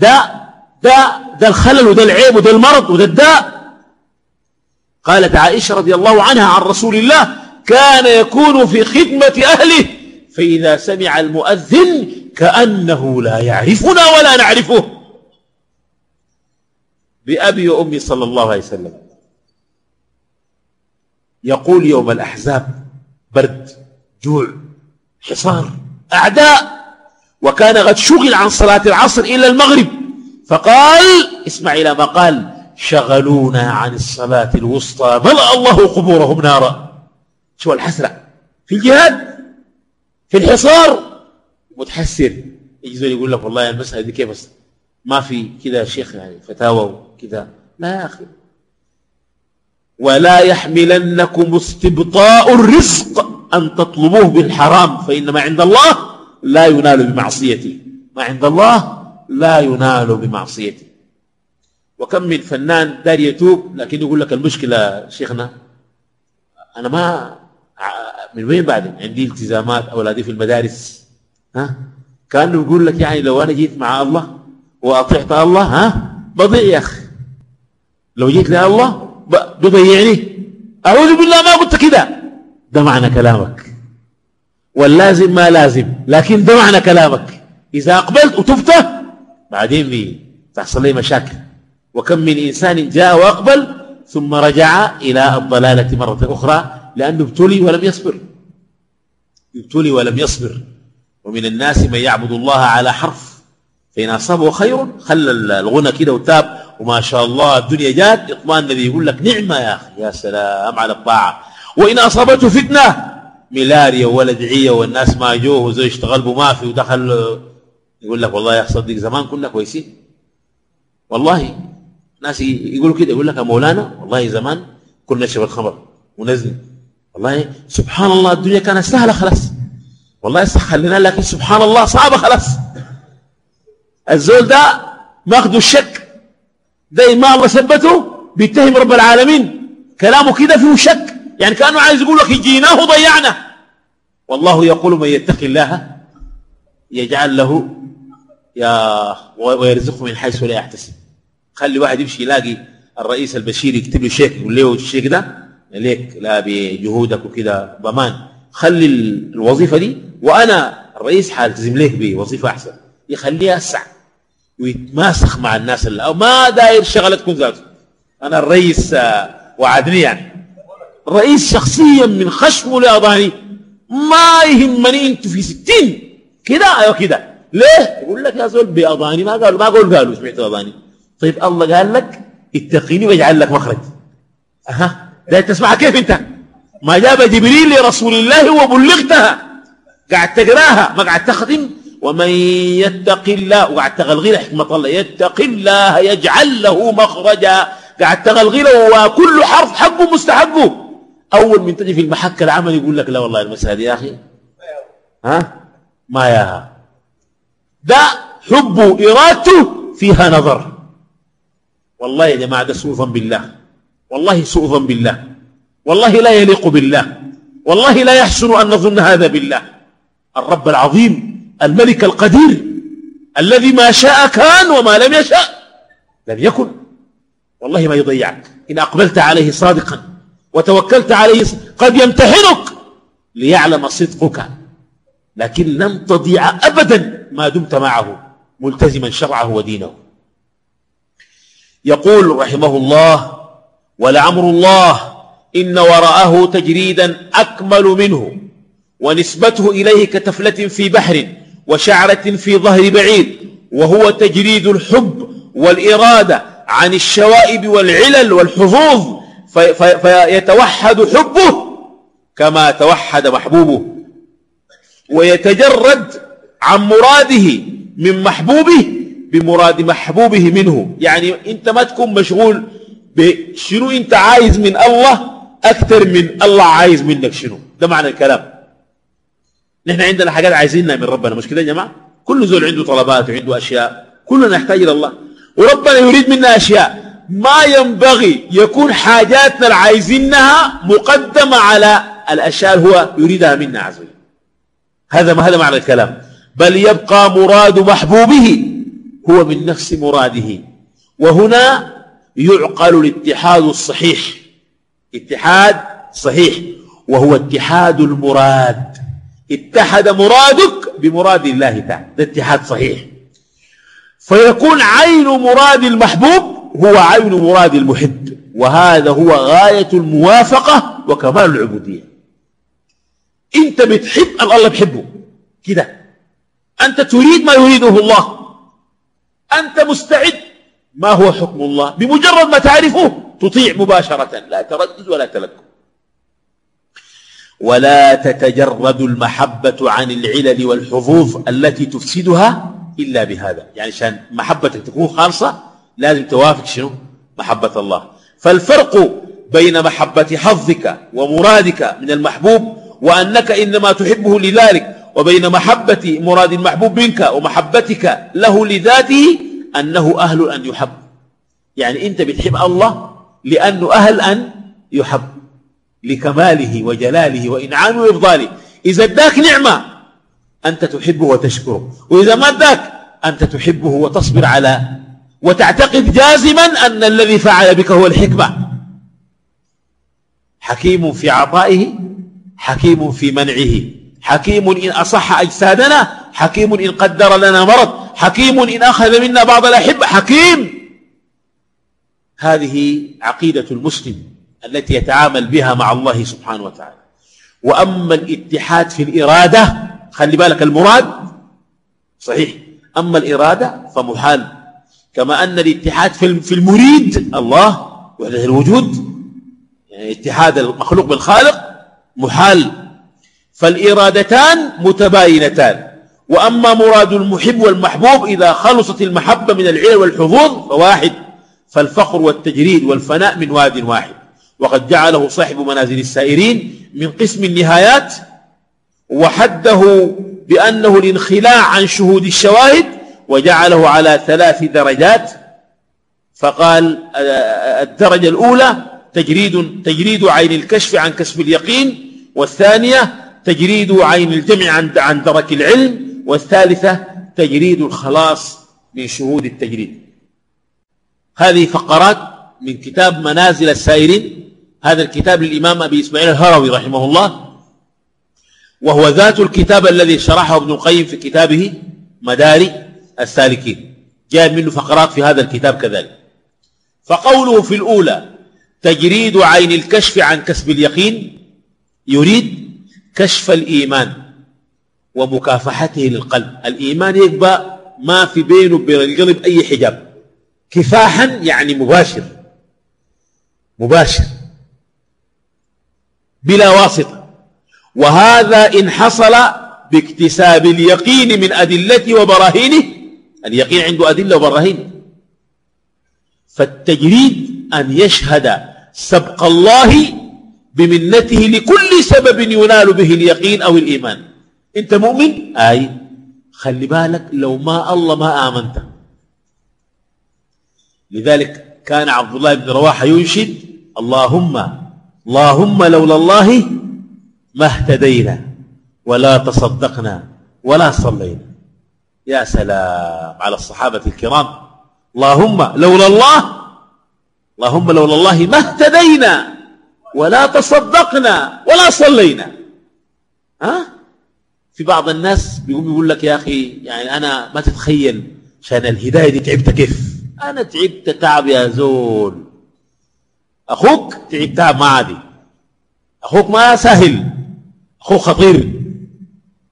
ده ده ده الخلل وده العيب وده المرض وده الداء. قالت عائشة رضي الله عنها عن رسول الله كان يكون في خدمة أهله فإذا سمع المؤذن كأنه لا يعرفنا ولا نعرفه. بأبي وأمي صلى الله عليه وسلم. يقول يوم الأحزاب برد جوع حصار أعداء. وكان قد شغل عن صلاة العصر إلى المغرب. فقال اسمع إلى ما قال شغلونا عن الصلاة الوسطى. ملأ الله قبورهم نارا. شو الحسرة؟ في الجهاد في الحصار. متحسر يجي يقول لك والله المسألة دي كيف ما في كذا شيخ يعني فتاوى كذا لا يا أخي. ولا يحملنكم استبطاء الرزق أن تطلبوه بالحرام فإن ما عند الله لا ينال بمعصيته ما عند الله لا ينال بمعصيته وكم من فنان دار يتوب لكن يقول لك المشكلة شيخنا أنا ما من وين بعد عندي التزامات أولادي في المدارس. ها? كأنه يقول لك يعني لو أنا جيت مع الله وأطعت الله ها؟ بضيع يا أخي. لو جيت لله بضيعني. أعوذ بالله ما قلت كده. ده معنى كلامك. واللازم ما لازم لكن ده معنى كلامك. إذا أقبلت وتبت بعدين تحصل لي مشاكل. وكم من إنسان جاء وأقبل ثم رجع إلى الضلالة مرة أخرى لأنه ابتلي ولم يصبر. ابتلي ولم يصبر. ومن الناس من يعبد الله على حرف. فإن أصابه خير خلى الغنى كده وتاب وما شاء الله الدنيا جات. إطمان الذي يقول لك نعمة يا أخي يا سلام على الطاعة. وإن أصابته فتنة ملاريا وولد عية والناس ما جوه وزي اشتغل ما في ودخل يقول لك والله يا صدق زمان كنا كويسين. والله ناس يقولوا كده يقول لك يا مولانا والله زمان كنا نشرب الخمر ونزل. والله سبحان الله الدنيا كانت سهلة خلاص. والله سخر لنا لكن سبحان الله صعبة خلاص. الزول ده ماخذ الشك ده ما الله ثبته بيتهم رب العالمين. كلامه كده فيه شك. يعني كأنه عايز يقول لك جيناه ضيعنا والله يقول من يتقي الله يجعل له يا ويرزقه من حيث لا يحتسب. خلي واحد يمشي يلاقي الرئيس البشير يكتب له شيك يقول له الشيك ده ليك لا بجهودك وكده ضمان خلي الوظيفة دي وأنا الرئيس حالتزم لك بوظيفة أحسن؟ يخليها اسع ويتماسخ مع الناس اللي أو ما داير شغلة تكون ذاته. أنا الرئيس آه، وعدني يعني. الرئيس شخصيا من خشمه لأضاني. ما يهمني أنتوا في ستين. كده؟ أيوه كده. ليه؟ يقول لك يا زول بأضاني ما قالوا ما قالوا قالوا سمعت أضاني. طيب الله قال لك اتقيني ويجعل لك مخرج. أها؟ ده تسمعها كيف أنت؟ ما جاب جبريل لرسول الله وبلغتها. قاعد تقراها ما قاعد تختم ومن يتق الله وقاعد تغلغي حكمة الله. يتق الله يجعل له مخرجا. قاعد تغلغي له وكل حرف حقه مستحقه أول من تجي في المحك العمل يقول لك لا والله المسألة يا أخي. ها؟ ما ياها ده حبه إرادته فيها نظر. والله يا جماعة ده سوء ظن بالله. والله سوء ظن بالله. والله لا يليق بالله. والله لا يحسن أن نظن هذا بالله. الرب العظيم الملك القدير الذي ما شاء كان وما لم يشاء لم يكن. والله ما يضيعك. إن أقبلت عليه صادقا وتوكلت عليه قد يمتحنك ليعلم صدقك. لكن لن تضيع أبدا ما دمت معه ملتزما شرعه ودينه. يقول رحمه الله ولعمر الله إن وراءه تجريدا أكمل منه ونسبته إليه كتفلة في بحر وشعرة في ظهر بعير وهو تجريد الحب والإرادة عن الشوائب والعلل والحظوظ فيتوحد حبه كما توحد محبوبه ويتجرد عن مراده من محبوبه بمراد محبوبه منه. يعني أنت ما تكون مشغول بشنو أنت عايز من الله أكثر من الله عايز منك شنو؟ ده معنى الكلام. نحن عندنا حاجات عايزينها من ربنا مش كده يا جماعة؟ كل زول عنده طلبات وعنده أشياء كلنا نحتاج إلى الله. وربنا يريد منا أشياء. ما ينبغي يكون حاجاتنا اللي عايزينها مقدمة على الأشياء اللي هو يريدها منا عز وجل. هذا ما هذا معنى الكلام. بل يبقى مراد محبوبه هو من نفس مراده. وهنا يعقل الاتحاد الصحيح. اتحاد صحيح وهو اتحاد المراد. اتحد مرادك بمراد الله تعالى ده اتحاد صحيح. فيكون عين مراد المحبوب هو عين مراد المحب وهذا هو غاية الموافقة وكمال العبودية. انت بتحب الله بحبه كده. أنت تريد ما يريده الله. أنت مستعد. ما هو حكم الله؟ بمجرد ما تعرفه. تطيع مباشرة لا تردد ولا تلكم. ولا تتجرد المحبة عن العلل والحظوظ التي تفسدها إلا بهذا. يعني عشان محبتك تكون خالصة لازم توافق شنو؟ محبة الله. فالفرق بين محبة حظك ومرادك من المحبوب وأنك إنما تحبه لذلك وبين محبة مراد المحبوب منك ومحبتك له لذاته أنه أهل أن يحب. يعني أنت بتحب الله لأنه أهل أن يحب لكماله وجلاله وإنعامه وإفضاله. إذا اداك نعمة أنت تحبه وتشكره. وإذا ما اداك أنت تحبه وتصبر على وتعتقد جازما أن الذي فعل بك هو الحكمة. حكيم في عطائه حكيم في منعه. حكيم إن أصح أجسادنا حكيم إن قدر لنا مرض. حكيم إن أخذ منا بعض الأحبة حكيم. هذه عقيدة المسلم التي يتعامل بها مع الله سبحانه وتعالى. وأما الاتحاد في الإرادة خلي بالك المراد صحيح أما الإرادة فمحال. كما أن الاتحاد في المريد الله وحدة الوجود يعني اتحاد المخلوق بالخالق محال. فالإرادتان متباينتان. وأما مراد المحب والمحبوب إذا خلصت المحبة من العلل والحظوظ فواحد. فالفخر والتجريد والفناء من واد واحد. وقد جعله صاحب منازل السائرين من قسم النهايات وحده بأنه الانخلاع عن شهود الشواهد وجعله على ثلاث درجات. فقال الدرجة الأولى تجريد, تجريد عين الكشف عن كسب اليقين والثانية تجريد عين الجمع عن, درك العلم والثالثة تجريد الخلاص من شهود التجريد. هذه فقرات من كتاب منازل السائرين. هذا الكتاب للإمام أبي إسماعيل الهروي رحمه الله. وهو ذات الكتاب الذي شرحه ابن القيم في كتابه مداري السالكين. جاء منه فقرات في هذا الكتاب كذلك. فقوله في الأولى تجريد عين الكشف عن كسب اليقين يريد كشف الإيمان ومكافحته للقلب. الإيمان يبقى ما في بينه وبين القلب أي حجاب. كفاحا يعني مباشر. مباشر. بلا واسطة. وهذا إن حصل باكتساب اليقين من أدلته وبراهينه اليقين عنده أدلة وبراهين. فالتجريد أن يشهد سبق الله بمنته لكل سبب ينال به اليقين أو الإيمان. أنت مؤمن؟ أي. خلي بالك لو ما الله ما آمنت. لذلك كان عبد الله بن رواحة ينشد اللهم اللهم لولا الله ما اهتدينا ولا تصدقنا ولا صلينا. يا سلام على الصحابة الكرام. اللهم لولا الله اللهم لولا الله ما اهتدينا ولا تصدقنا ولا صلينا. ها؟ في بعض الناس بيقوم يقول لك يا أخي يعني أنا ما تتخيل عشان الهداية دي تعبت كيف؟ أنا تعبت تعب يا زول. أخوك تعب تعب ما عادي. أخوك ما سهل. أخوك خطير.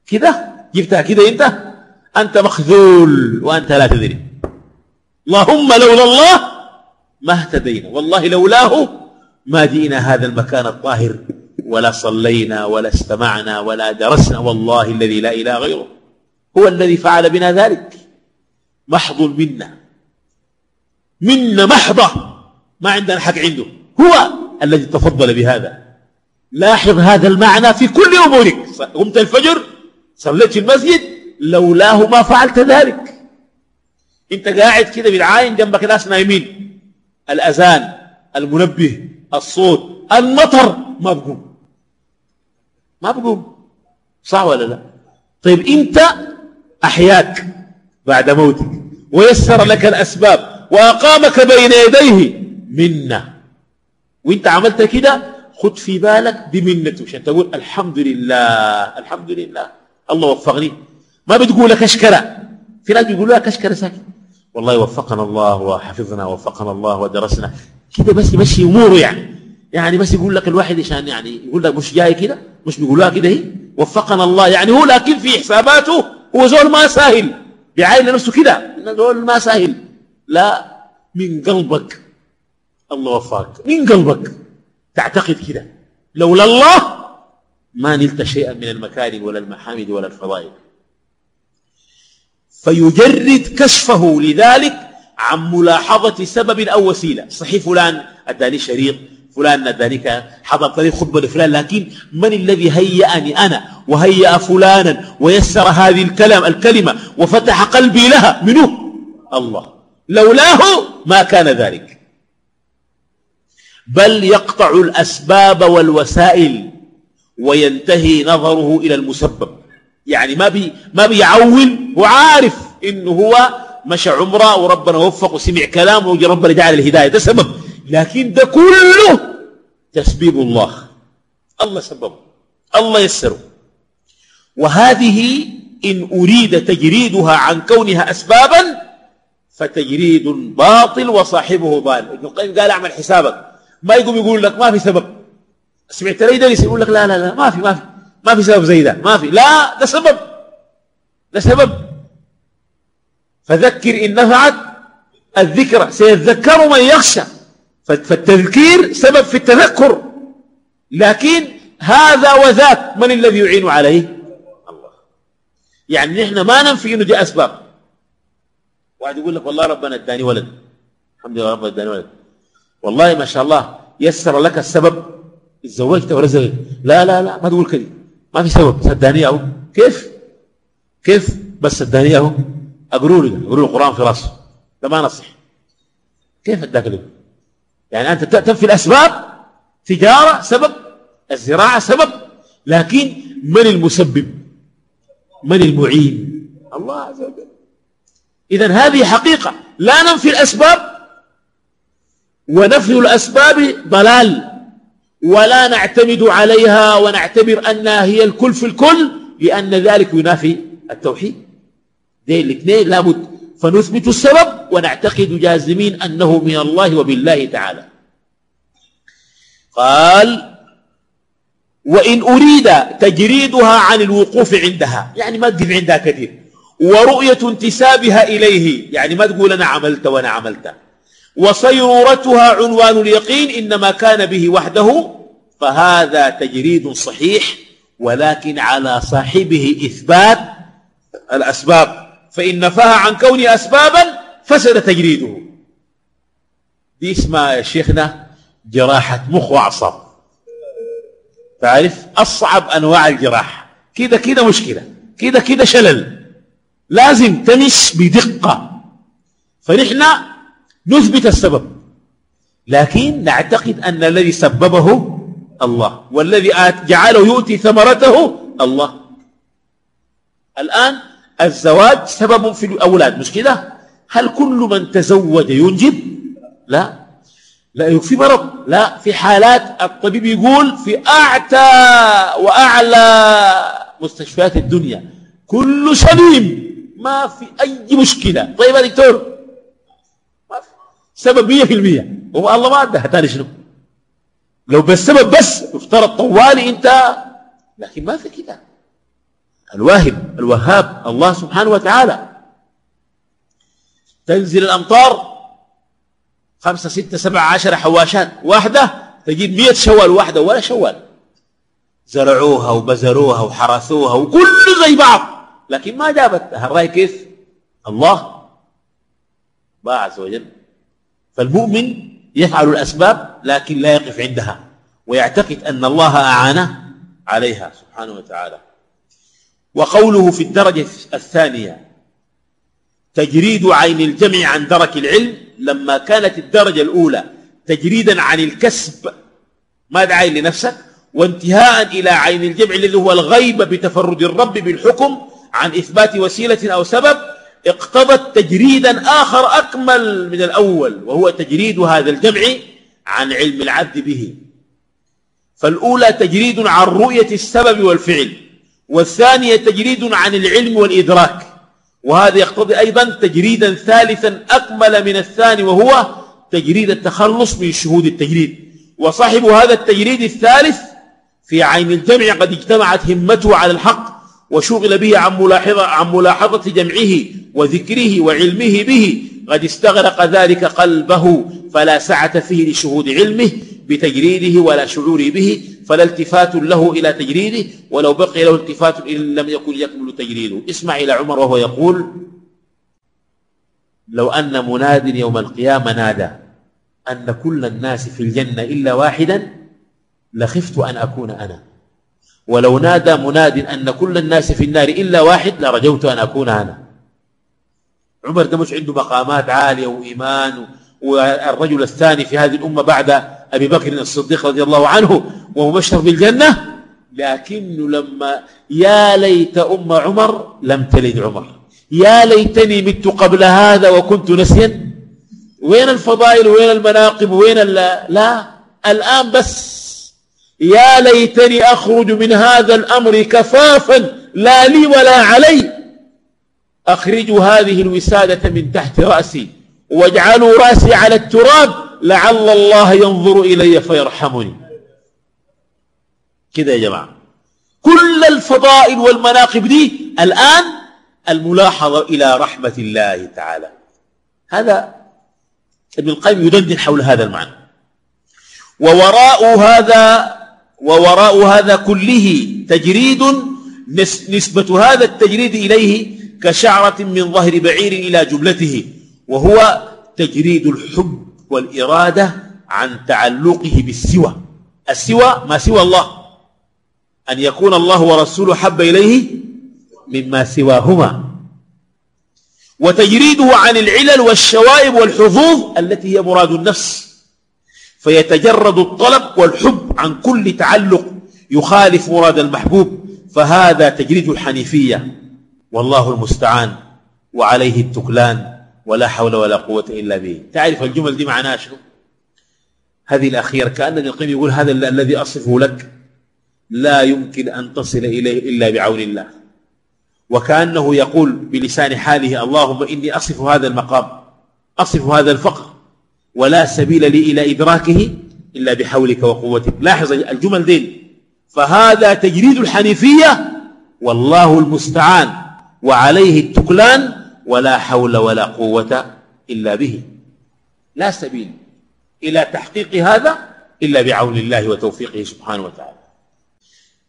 كده؟ جبتها كده أنت؟ أنت مخذول وأنت لا تدري. اللهم لولا الله ما اهتدينا. والله لولاه ما جئنا هذا المكان الطاهر ولا صلينا ولا استمعنا ولا درسنا. والله الذي لا إله غيره هو الذي فعل بنا ذلك. محض منا. منا محضة ما عندنا حق عنده. هو الذي تفضل بهذا. لاحظ هذا المعنى في كل أمورك. قمت الفجر صليت في المسجد لولاه ما فعلت ذلك. انت قاعد كده بالعاين جنبك ناس نايمين. الأذان المنبه الصوت المطر ما بقوم. ما بقوم. صح ولا لا؟ طيب انت أحياك بعد موتك. ويسر لك الأسباب. وأقامك بين يديه منا وإنت عملت كده خد في بالك بمنته. عشان تقول الحمد لله الحمد لله. الله وفقني. ما بتقول لك اشكره في ناس بيقولوا لك اشكره ساكت. والله وفقنا الله وحفظنا وفقنا الله ودرسنا. كده بس يمشي أموره يعني. يعني بس يقول لك الواحد عشان يعني يقول لك مش جاي كده مش بيقولوها كده هي. وفقنا الله. يعني هو لكن في حساباته هو زول ما ساهل. بيعاين لنفسه كده. زول ما ساهل. لا من قلبك. الله وفقك. من قلبك. تعتقد كده. لولا الله ما نلت شيئا من المكارم ولا المحامد ولا الفضائل. فيجرد كشفه لذلك عن ملاحظة سبب أو وسيلة. صحيح فلان أداني شريط فلان أداني حضرت لي خطبة لفلان لكن من الذي هيأني أنا وهيأ فلانا ويسر هذه الكلام الكلمة وفتح قلبي لها؟ منه؟ الله. لولاه ما كان ذلك. بل يقطع الأسباب والوسائل وينتهي نظره إلى المسبب. يعني ما بي ما بيعول وعارف انه هو مشى عمرة وربنا وفق وسمع كلامه وربنا جعل الهداية. ده سبب. لكن ده كله تسبيب الله. الله سببه. الله يسره. وهذه إن أريد تجريدها عن كونها أسبابا فتجريد باطل وصاحبه ضال ابن القيم قال اعمل حسابك. ما يقوم يقول لك ما في سبب. سمعت لي درس يقول لك لا لا لا ما في ما في ما في سبب زي ده. ما في. لا ده سبب. ده سبب. فذكر إن نفعت الذكرى. سيذكر من يخشى. فالتذكير سبب في التذكر. لكن هذا وذاك من الذي يعين عليه؟ الله. يعني نحن ما ننفي انه دي أسباب. واحد يقول لك والله ربنا اداني ولد. الحمد لله ربنا اداني ولد. والله ما شاء الله يسر لك السبب. تزوجت ورزقك لا لا لا ما تقول كذا ما في سبب. صدقني أهو. كيف؟ كيف؟ بس صدقني أهو. أقروا لي أقروا القرآن في راسه ده ما نصح. كيف أداك يعني أنت تنفي الأسباب. تجارة سبب. الزراعة سبب. لكن من المسبب؟ من المعين؟ الله عز وجل. اذا هذه حقيقة. لا ننفي الأسباب ونفي الأسباب ضلال. ولا نعتمد عليها ونعتبر انها هي الكل في الكل لأن ذلك ينافي التوحيد. دي الاثنين لابد. فنثبت السبب ونعتقد جازمين أنه من الله وبالله تعالى. قال وإن أريد تجريدها عن الوقوف عندها. يعني ما تقف عندها كثير. ورؤية انتسابها إليه. يعني ما تقول أنا عملت وأنا عملت. وصيرورتها عنوان اليقين إنما كان به وحده. فهذا تجريد صحيح ولكن على صاحبه إثبات الأسباب. فإن نفاها عن كونه أسبابا فسد تجريده. دي اسمها يا شيخنا جراحة مخ وأعصاب. تعرف؟ أصعب أنواع الجراحة. كده كده مشكلة. كده كده شلل. لازم تمش بدقة. فنحن نثبت السبب. لكن نعتقد أن الذي سببه الله والذي جعله يؤتي ثمرته الله. الآن الزواج سبب في الأولاد مش كده؟ هل كل من تزوج ينجب؟ لا. لا في مرض. لا. في حالات الطبيب يقول في أعتى وأعلى مستشفيات الدنيا كل سليم ما في أي مشكلة. طيب يا دكتور. ما في. سبب مية في المية. هو الله ما عنده تاني شنو؟ لو بالسبب بس افترض طوالي أنت. لكن ما في كده. الواهب الوهاب الله سبحانه وتعالى. تنزل الأمطار. خمسة ستة سبعة عشر حواشات واحدة تجيب مئة شوال. واحدة ولا شوال. زرعوها وبزروها وحرثوها وكل زي بعض. لكن ما جابت. الرأي كيف؟ الله الله عز وجل. فالمؤمن يفعل الأسباب لكن لا يقف عندها ويعتقد أن الله أعانه عليها سبحانه وتعالى. وقوله في الدرجة الثانية تجريد عين الجمع عن درك العلم لما كانت الدرجة الأولى تجريدا عن الكسب ما عين لنفسك؟ وانتهاء إلى عين الجمع الذي هو الغيبة بتفرد الرب بالحكم عن إثبات وسيلة أو سبب اقتضت تجريدا آخر أكمل من الأول وهو تجريد هذا الجمع عن علم العبد به. فالأولى تجريد عن رؤية السبب والفعل والثانية تجريد عن العلم والإدراك. وهذا يقتضي أيضا تجريدا ثالثا أكمل من الثاني وهو تجريد التخلص من شهود التجريد. وصاحب هذا التجريد الثالث في عين الجمع قد اجتمعت همته على الحق وشغل به عن ملاحظة, عن ملاحظة جمعه وذكره وعلمه به. قد استغرق ذلك قلبه فلا سعة فيه لشهود علمه بتجريده ولا شعوره به فلا التفات له إلى تجريده ولو بقي له التفات إن لم يكن يكمل تجريده. اسمع إلى عمر وهو يقول لو أن مناد يوم القيامة نادى أن كل الناس في الجنة إلا واحدا لخفت أن أكون أنا. ولو نادى مناد أن كل الناس في النار إلا واحد لرجوت أن أكون أنا. عمر ده مش عنده مقامات عالية وإيمان والرجل الثاني في هذه الأمة بعد أبي بكر الصديق رضي الله عنه وهو مبشر بالجنة؟ لكنه لما يا ليت أم عمر لم تلد عمر. يا ليتني مت قبل هذا وكنت نسيا. وين الفضائل؟ وين المناقب؟ وين لا الآن بس. يا ليتني أخرج من هذا الأمر كفافا لا لي ولا علي. أخرج هذه الوسادة من تحت رأسي واجعلوا رأسي على التراب لعل الله ينظر إلي فيرحمني. كده يا جماعة. كل الفضائل والمناقب دي الآن الملاحظة إلى رحمة الله تعالى. هذا ابن القيم يدندن حول هذا المعنى. ووراء هذا ووراء هذا كله تجريد نسبة هذا التجريد إليه كشعرة من ظهر بعير إلى جملته وهو تجريد الحب والإرادة عن تعلقه بالسوى. السوى ما سوى الله؟ أن يكون الله ورسوله حب إليه مما سواهما. وتجريده عن العلل والشوائب والحظوظ التي هي مراد النفس. فيتجرد الطلب والحب عن كل تعلق يخالف مراد المحبوب فهذا تجريد الحنيفية. والله المستعان وعليه التكلان ولا حول ولا قوة إلا به. تعرف الجمل دي معناها شنو؟ هذه الأخيرة كأن ابن القيم يقول هذا الذي أصفه لك لا يمكن أن تصل إليه إلا بعون الله. وكأنه يقول بلسان حاله اللهم إني أصف هذا المقام أصف هذا الفقر. ولا سبيل لي إلى إدراكه إلا بحولك وقوتك. لاحظ الجمل دين فهذا تجريد الحنيفية والله المستعان وعليه التكلان ولا حول ولا قوة إلا به. لا سبيل إلى تحقيق هذا إلا بعون الله وتوفيقه سبحانه وتعالى.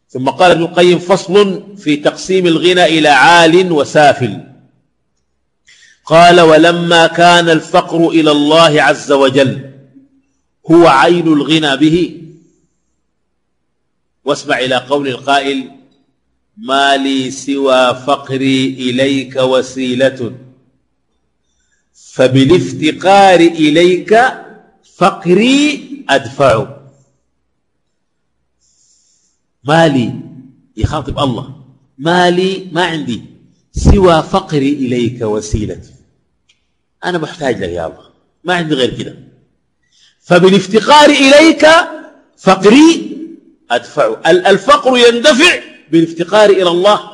ثم قال ابن القيم فصل في تقسيم الغنى إلى عال وسافل. قال ولما كان الفقر إلى الله عز وجل هو عين الغنى به. واسمع إلى قول القائل ما لي سوى فقري إليك وسيلة. فبالافتقار إليك فقري أدفع. مالي يخاطب الله مالي ما عندي سوى فقري إليك وسيلتي أنا محتاج لك يا الله. ما عندي غير كده. فبالافتقار إليك فقري أدفع. الفقر يندفع بالافتقار إلى الله.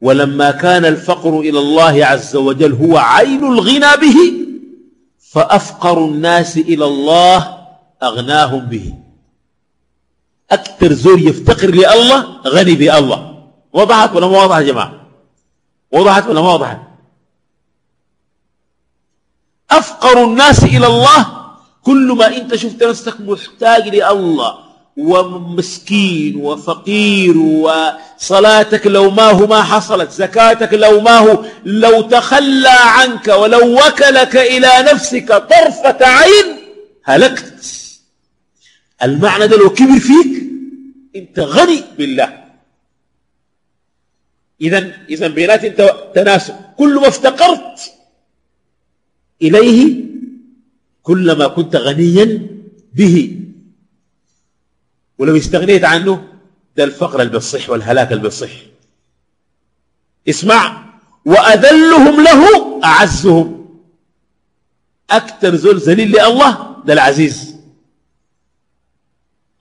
ولما كان الفقر إلى الله عز وجل هو عين الغنى به فأفقر الناس إلى الله أغناهم به. أكثر زول يفتقر لله غني بالله وضحت ولا ما وضحت يا جماعة؟ وضحت ولا ما وضحت؟ أفقر الناس إلى الله. كل ما أنت شفت نفسك محتاج لله ومسكين وفقير وصلاتك لو ما هو ما حصلت زكاتك لو ما هو لو تخلى عنك ولو وكلك إلى نفسك طرفة عين هلكت. المعنى ده لو كبر فيك أنت غني بالله. اذا اذا بينات أنت تناسب كل ما افتقرت إليه كلما كنت غنيا به. ولو استغنيت عنه ده الفقر اللي بيصح والهلاك اللي بيصح اسمع وأذلهم له أعزهم. أكثر زول ذليل لله ده العزيز.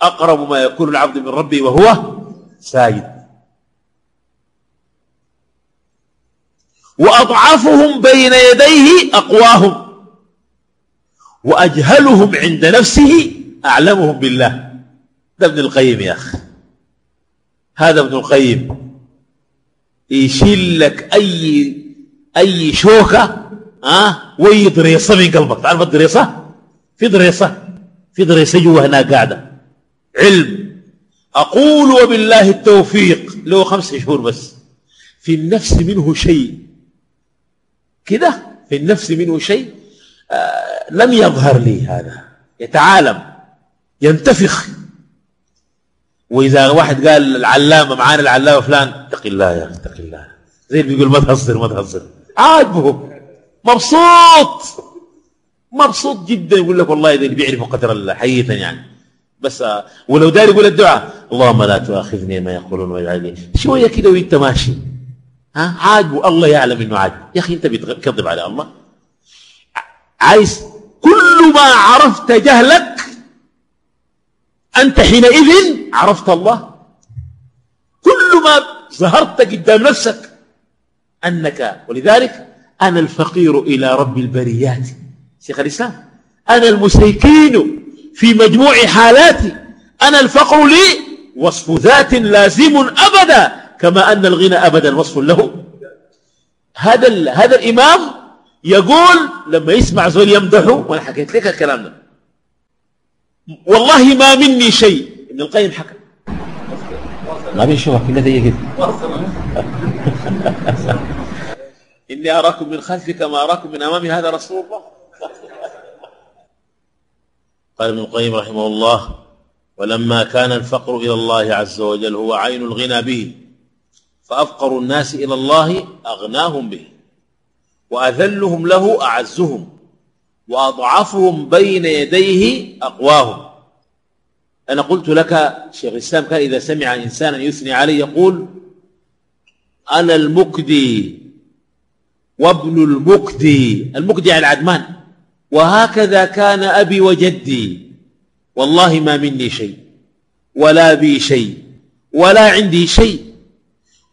أقرب ما يكون العبد من ربه وهو ساجد وأضعفهم بين يديه أقواهم. وأجهلهم عند نفسه أعلمهم بالله. ده ابن القيم يا أخي. هذا ابن القيم. يشيل لك أي أي شوكة أه وي ضريصة من قلبك. تعرف الضريصة في ضريصة في ضريصة جوا هناك قاعدة. علم. أقول وبالله التوفيق. له خمس شهور بس. في النفس منه شيء. كده في النفس منه شيء آه لم يظهر لي هذا. يتعالم ينتفخ. وإذا واحد قال العلامة معانا العلامة فلان اتق الله يا أخي اتق الله. زي اللي بيقول ما تهزر ما تهزر. عاجبه مبسوط مبسوط جدا. يقول لك والله اللي بيعرفوا قدر الله حقيقة يعني. بس آه ولو داري يقول الدعاء اللهم لا تؤاخذني ما يقولون ويجعلني شوية كده وإنت ماشي. ها؟ عاجبه الله يعلم إنه عاجبه يا أخي أنت بتكذب على الله. عايز كل ما عرفت جهلك أنت حينئذ عرفت الله. كل ما ظهرت قدام نفسك أنك ولذلك أنا الفقير إلى رب البريات. شيخ الإسلام أنا المسيكين في مجموع حالاتي أنا الفقر لي وصف ذات لازم أبدا. كما أن الغنى أبدا وصف له. هذا هذا الإمام يقول لما يسمع زول يمدحه وأنا حكيت لك الكلام ده. والله ما مني شيء. ابن القيم حكى. ما بيشوفك كلها زي كده. [LAUGHS] إني أراكم من خلفي كما أراكم من أمامي. هذا رسول الله. قال ابن القيم رحمه الله ولما كان الفقر إلى الله عز وجل هو عين الغنى به. فأفقر الناس إلى الله أغناهم به وأذلهم له أعزهم وأضعفهم بين يديه أقواهم. أنا قلت لك شيخ الإسلام كان إذا سمع إنسانا يثني عليه يقول أنا المكدي وابن المكدي. المكدي على العدمان. وهكذا كان أبي وجدي. والله ما مني شيء ولا بي شيء ولا عندي شيء.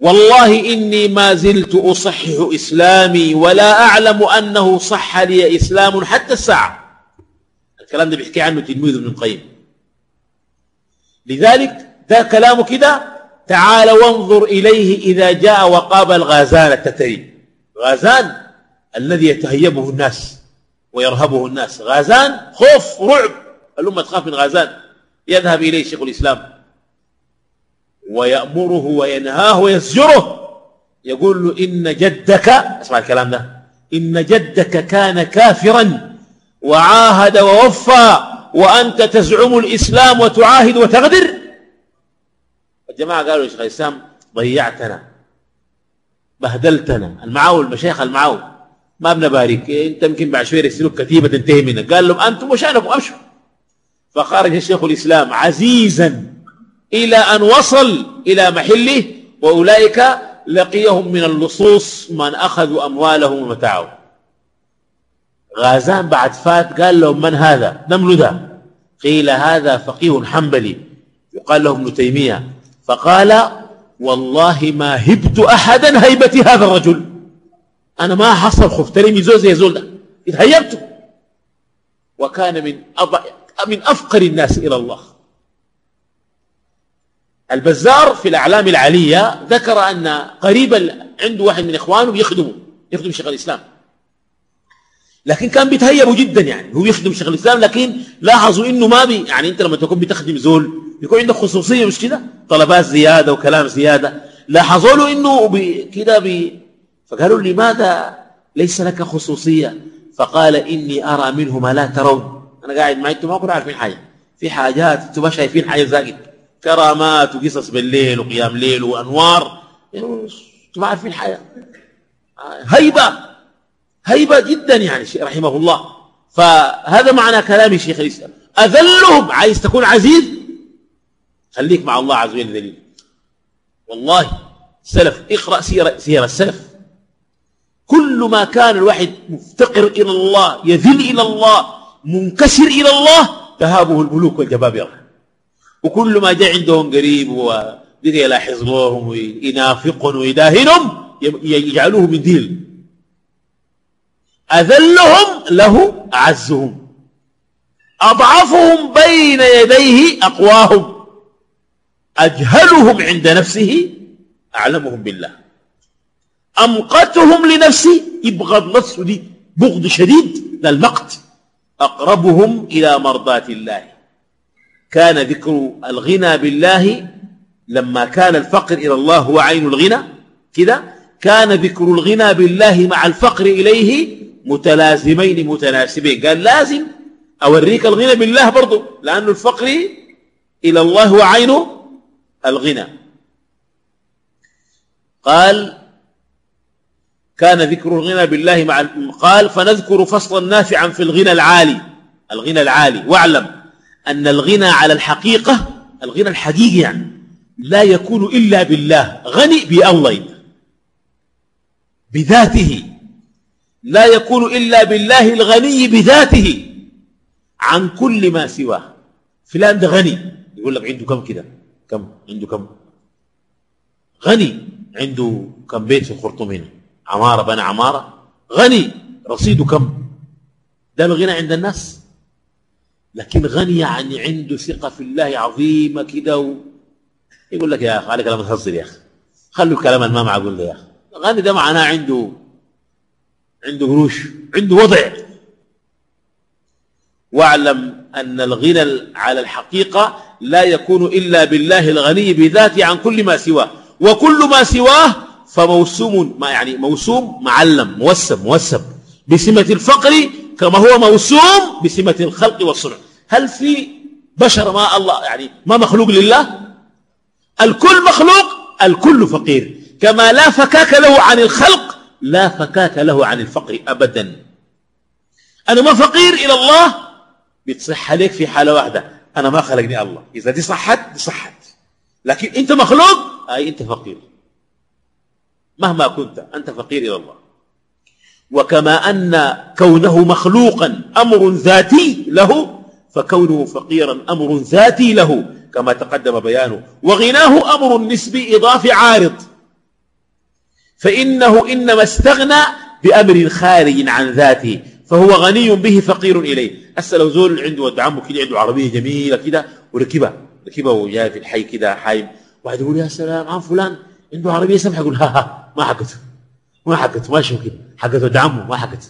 والله إني ما زلت أصحح إسلامي ولا أعلم أنه صح لي إسلام حتى الساعة. الكلام ده بيحكي عنه تلميذ ابن القيم. لذلك ده كلامه كده تعال وانظر إليه إذا جاء وقابل غازان التتري. غازان الذي يتهيبه الناس ويرهبه الناس. غازان خوف رعب. الأمة تخاف من غازان. يذهب إليه شيخ الإسلام. ويأمره وينهاه ويزجره. يقول له إن جدك اسمع الكلام ده إن جدك كان كافرا وعاهد ووفى وأنت تزعم الإسلام وتعاهد وتغدر. الجماعة قالوا يا شيخ الإسلام ضيعتنا بهدلتنا. المعاول المشايخ المعاول ما بنبارك إنت يمكن بعد شوية يرسلوك كتيبة تنتهي منك. قال لهم أنتم وشأنكم أمشوا. فخرج الشيخ الإسلام عزيزا إلى أن وصل إلى محله وأولئك لقيهم من اللصوص من أخذوا أموالهم ومتاعهم. غازان بعد فات قال لهم من هذا؟ نمل ذا. قيل هذا فقيه حنبلي. يقال له ابن تيمية. فقال والله ما هبت أحدا هيبة هذا الرجل. أنا ما حصل خفت لي من زول زي زول ده. اتهيبت وكان من من أفقر الناس إلى الله. البزار في الأعلام العليه ذكر أن قريبا عنده واحد من إخوانه بيخدمه يخدم شيخ الإسلام. لكن كان بيتهيبوا جدا يعني هو يخدم شيخ الإسلام لكن لاحظوا إنه ما بي يعني أنت لما تكون بتخدم زول يكون عندك خصوصية مش كده؟ طلبات زيادة وكلام زيادة. لاحظوا له بي كده بي فقالوا لماذا ليس لك خصوصية. فقال إني أرى منه ما لا ترون. أنا قاعد معي أنتم ما كنتوا عارفين حاجة. في حاجات أنتم ما شايفين حاجة زايد كرامات وقصص بالليل وقيام ليل وأنوار. أنتم ما عارفين حاجة هيبة. هيبة جدا يعني رحمه الله. فهذا معنى كلام شيخ الإسلام. أذلهم عايز تكون عزيز؟ خليك مع الله عز وجل ذليل والله سلف اقرأ سيرة سير السلف. كل ما كان الواحد مفتقر إلى الله يذل إلى الله منكسر إلى الله تهابه الملوك والجبابرة. وكل ما جاء عندهم قريب وبقى يلاحظ لهم وينافقهم ويداهنهم يجعلوه من ديل أذلهم له أعزهم. أضعفهم بين يديه أقواهم. أجهلهم عند نفسه أعلمهم بالله. أمقتهم لنفسه يبغض نفسه بغض شديد للمقت أقربهم إلى مرضاة الله. كان ذكر الغنى بالله لما كان الفقر إلى الله هو عين الغنى. كده كان ذكر الغنى بالله مع الفقر إليه متلازمين متناسبين. قال لازم أوريك الغنى بالله برضو لأن الفقر إلى الله هو عين الغنى. قال كان ذكر الغنى بالله مع قال فنذكر فصلا نافعا في الغنى العالي. الغنى العالي واعلم. أن الغنى على الحقيقة الغنى الحقيقي يعني لا يكون إلا بالله. غني بالله بذاته. لا يكون إلا بالله الغني بذاته. عن كل ما سواه. فلان ده غني. يقول لك عنده كم كده؟ كم؟ عنده كم؟ غني. عنده كم بيت في الخرطوم هنا؟ عمارة بنى عمارة. غني. رصيده كم؟ ده الغنى عند الناس. لكن غني يعني عنده ثقة في الله عظيمة كده و... يقول لك يا أخي عليك لما تهزر يا أخي. خلوا الكلام ما معقول ده يا أخي. الغني ده معناه عنده عنده قروش عنده وضع. واعلم أن الغنى على الحقيقة لا يكون إلا بالله الغني بذاته عن كل ما سواه. وكل ما سواه فموسوم ما يعني موسوم معلم موسم موسم. بسمة الفقر كما هو موسوم بسمة الخلق والصنع. هل في بشر ما الله يعني ما مخلوق لله؟ الكل مخلوق الكل فقير. كما لا فكاك له عن الخلق لا فكاك له عن الفقر أبدا. أنا ما فقير إلى الله؟ بتصح عليك في حالة واحدة. أنا ما خلقني الله. إذا دي صحت دي صحت. لكن أنت مخلوق؟ أي أنت فقير. مهما كنت أنت فقير إلى الله. وكما أن كونه مخلوقا أمر ذاتي له فكونه فقيرا أمر ذاتي له كما تقدم بيانه. وغناه أمر نسبي إضافي عارض. فإنه إنما استغنى بأمر خارج عن ذاته فهو غني به فقير إليه. هسه لو زول عنده ود عمه كده عنده عربية جميلة كده وركبها. ركبها وجاي في الحي كده حايم. واحد يقول يا سلام عم فلان عنده عربية سمحة. يقول ها ها ما حقته. ما حقته ما شو كده. حقته ود عمه ما حقته.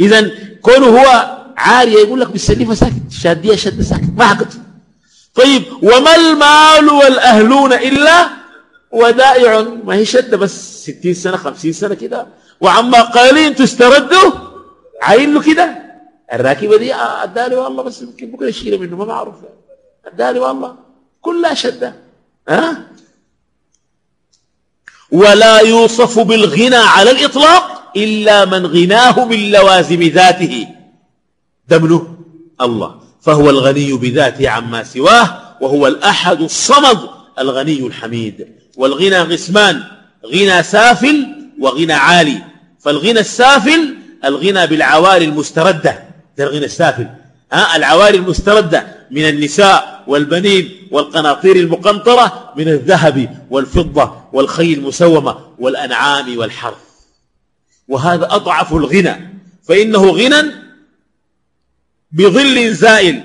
إذا كونه هو عارية يقول لك بالسليفة ساكت شادية شد ساكت ما حقته طيب وما المال والأهلون إلا ودائع؟ ما هي شدة بس ستين سنة خمسين سنة كده. وعما قالين تستردوا عين له كده. الراكبة دي ادالي والله بس يمكن بكرة يشيله منه ما بعرف. ادالي والله. كلها شدة. ها؟ ولا يوصف بالغنى على الإطلاق إلا من غناه من لوازم ذاته. دمنه الله فهو الغني بذاته عما سواه وهو الأحد الصمد الغني الحميد. والغنى قسمان غنى سافل وغنى عالي. فالغنى السافل الغنى بالعوالي المستردة. ده الغنى السافل ها؟ العوالي المستردة من النساء والبنين والقناطير المقنطرة من الذهب والفضة والخيل المسومة والأنعام والحرث. وهذا أضعف الغنى. فإنه غنى بظل زائل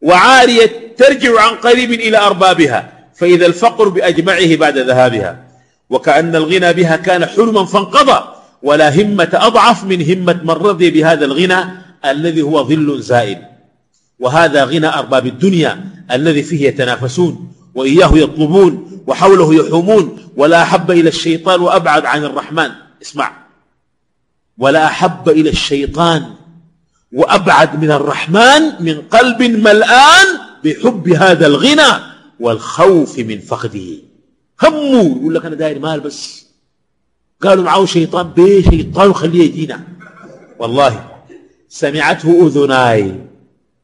وعارية ترجع عن قريب إلى أربابها فإذا الفقر بأجمعه بعد ذهابها. وكأن الغنى بها كان حلما فانقضى ولا همة أضعف من همة من رضي بهذا الغنى الذي هو ظل زائل. وهذا غنى أرباب الدنيا الذي فيه يتنافسون وإياه يطلبون وحوله يحومون. ولا أحب إلى الشيطان وأبعد عن الرحمن. اسمع. ولا أحب إلى الشيطان وأبعد من الرحمن من قلب ملآن بحب هذا الغنى والخوف من فقده. همه يقول لك أنا داير مال بس. قالوا معه شيطان بيه شيطان خليه يجينا والله سمعته أذناي.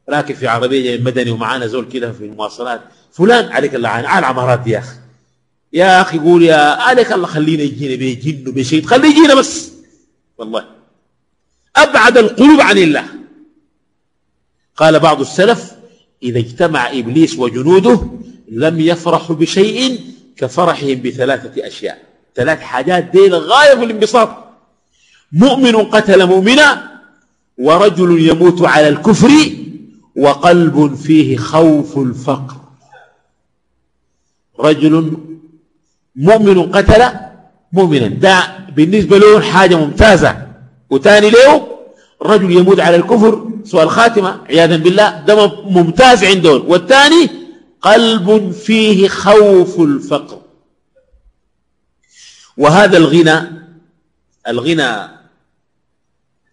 راكب في عربية مدني ومعانا زول كده في المواصلات. فلان عليك الله عين على العمارات يا أخي. يا أخي يقول يا عليك الله خلينا يجينا بيجن وبشيط خليه يجينا بس. والله أبعد القلوب عن الله. قال بعض السلف إذا اجتمع إبليس وجنوده لم يفرحوا بشيء كفرحهم بثلاثة أشياء. ثلاث حاجات دي غاية في الانبساط. مؤمن قتل مؤمنا ورجل يموت على الكفر وقلب فيه خوف الفقر. رجل مؤمن قتل مؤمنا. ده بالنسبة له حاجة ممتازة. وتاني له رجل يموت على الكفر سوى الخاتمة عياذا بالله ده ممتاز عندهم. والثاني قلب فيه خوف الفقر. وهذا الغنى الغنى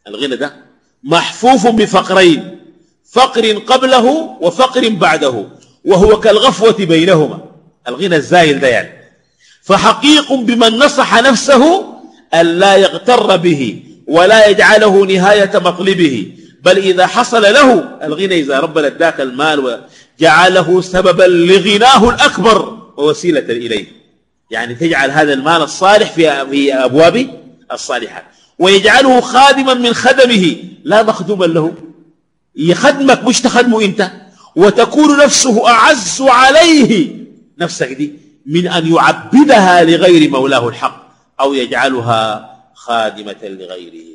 الغنى ده محفوف بفقرين فقر قبله وفقر بعده وهو كالغفوة بينهما. الغنى الزايل ده يعني. فحقيق بمن نصح نفسه أن لا يغتر به ولا يجعله نهاية مطلبه بل إذا حصل له الغنى إذا ربنا اداك المال وجعله سببا لغناه الأكبر ووسيلة إليه. يعني تجعل هذا المال الصالح في أبواب الصالحات ويجعله خادما من خدمه. لا مخدوما له. يخدمك مش تخدمه أنت. وتكون نفسه أعز عليه. نفسك دي من أن يعبدها لغير مولاه الحق أو يجعلها خادمة لغيره.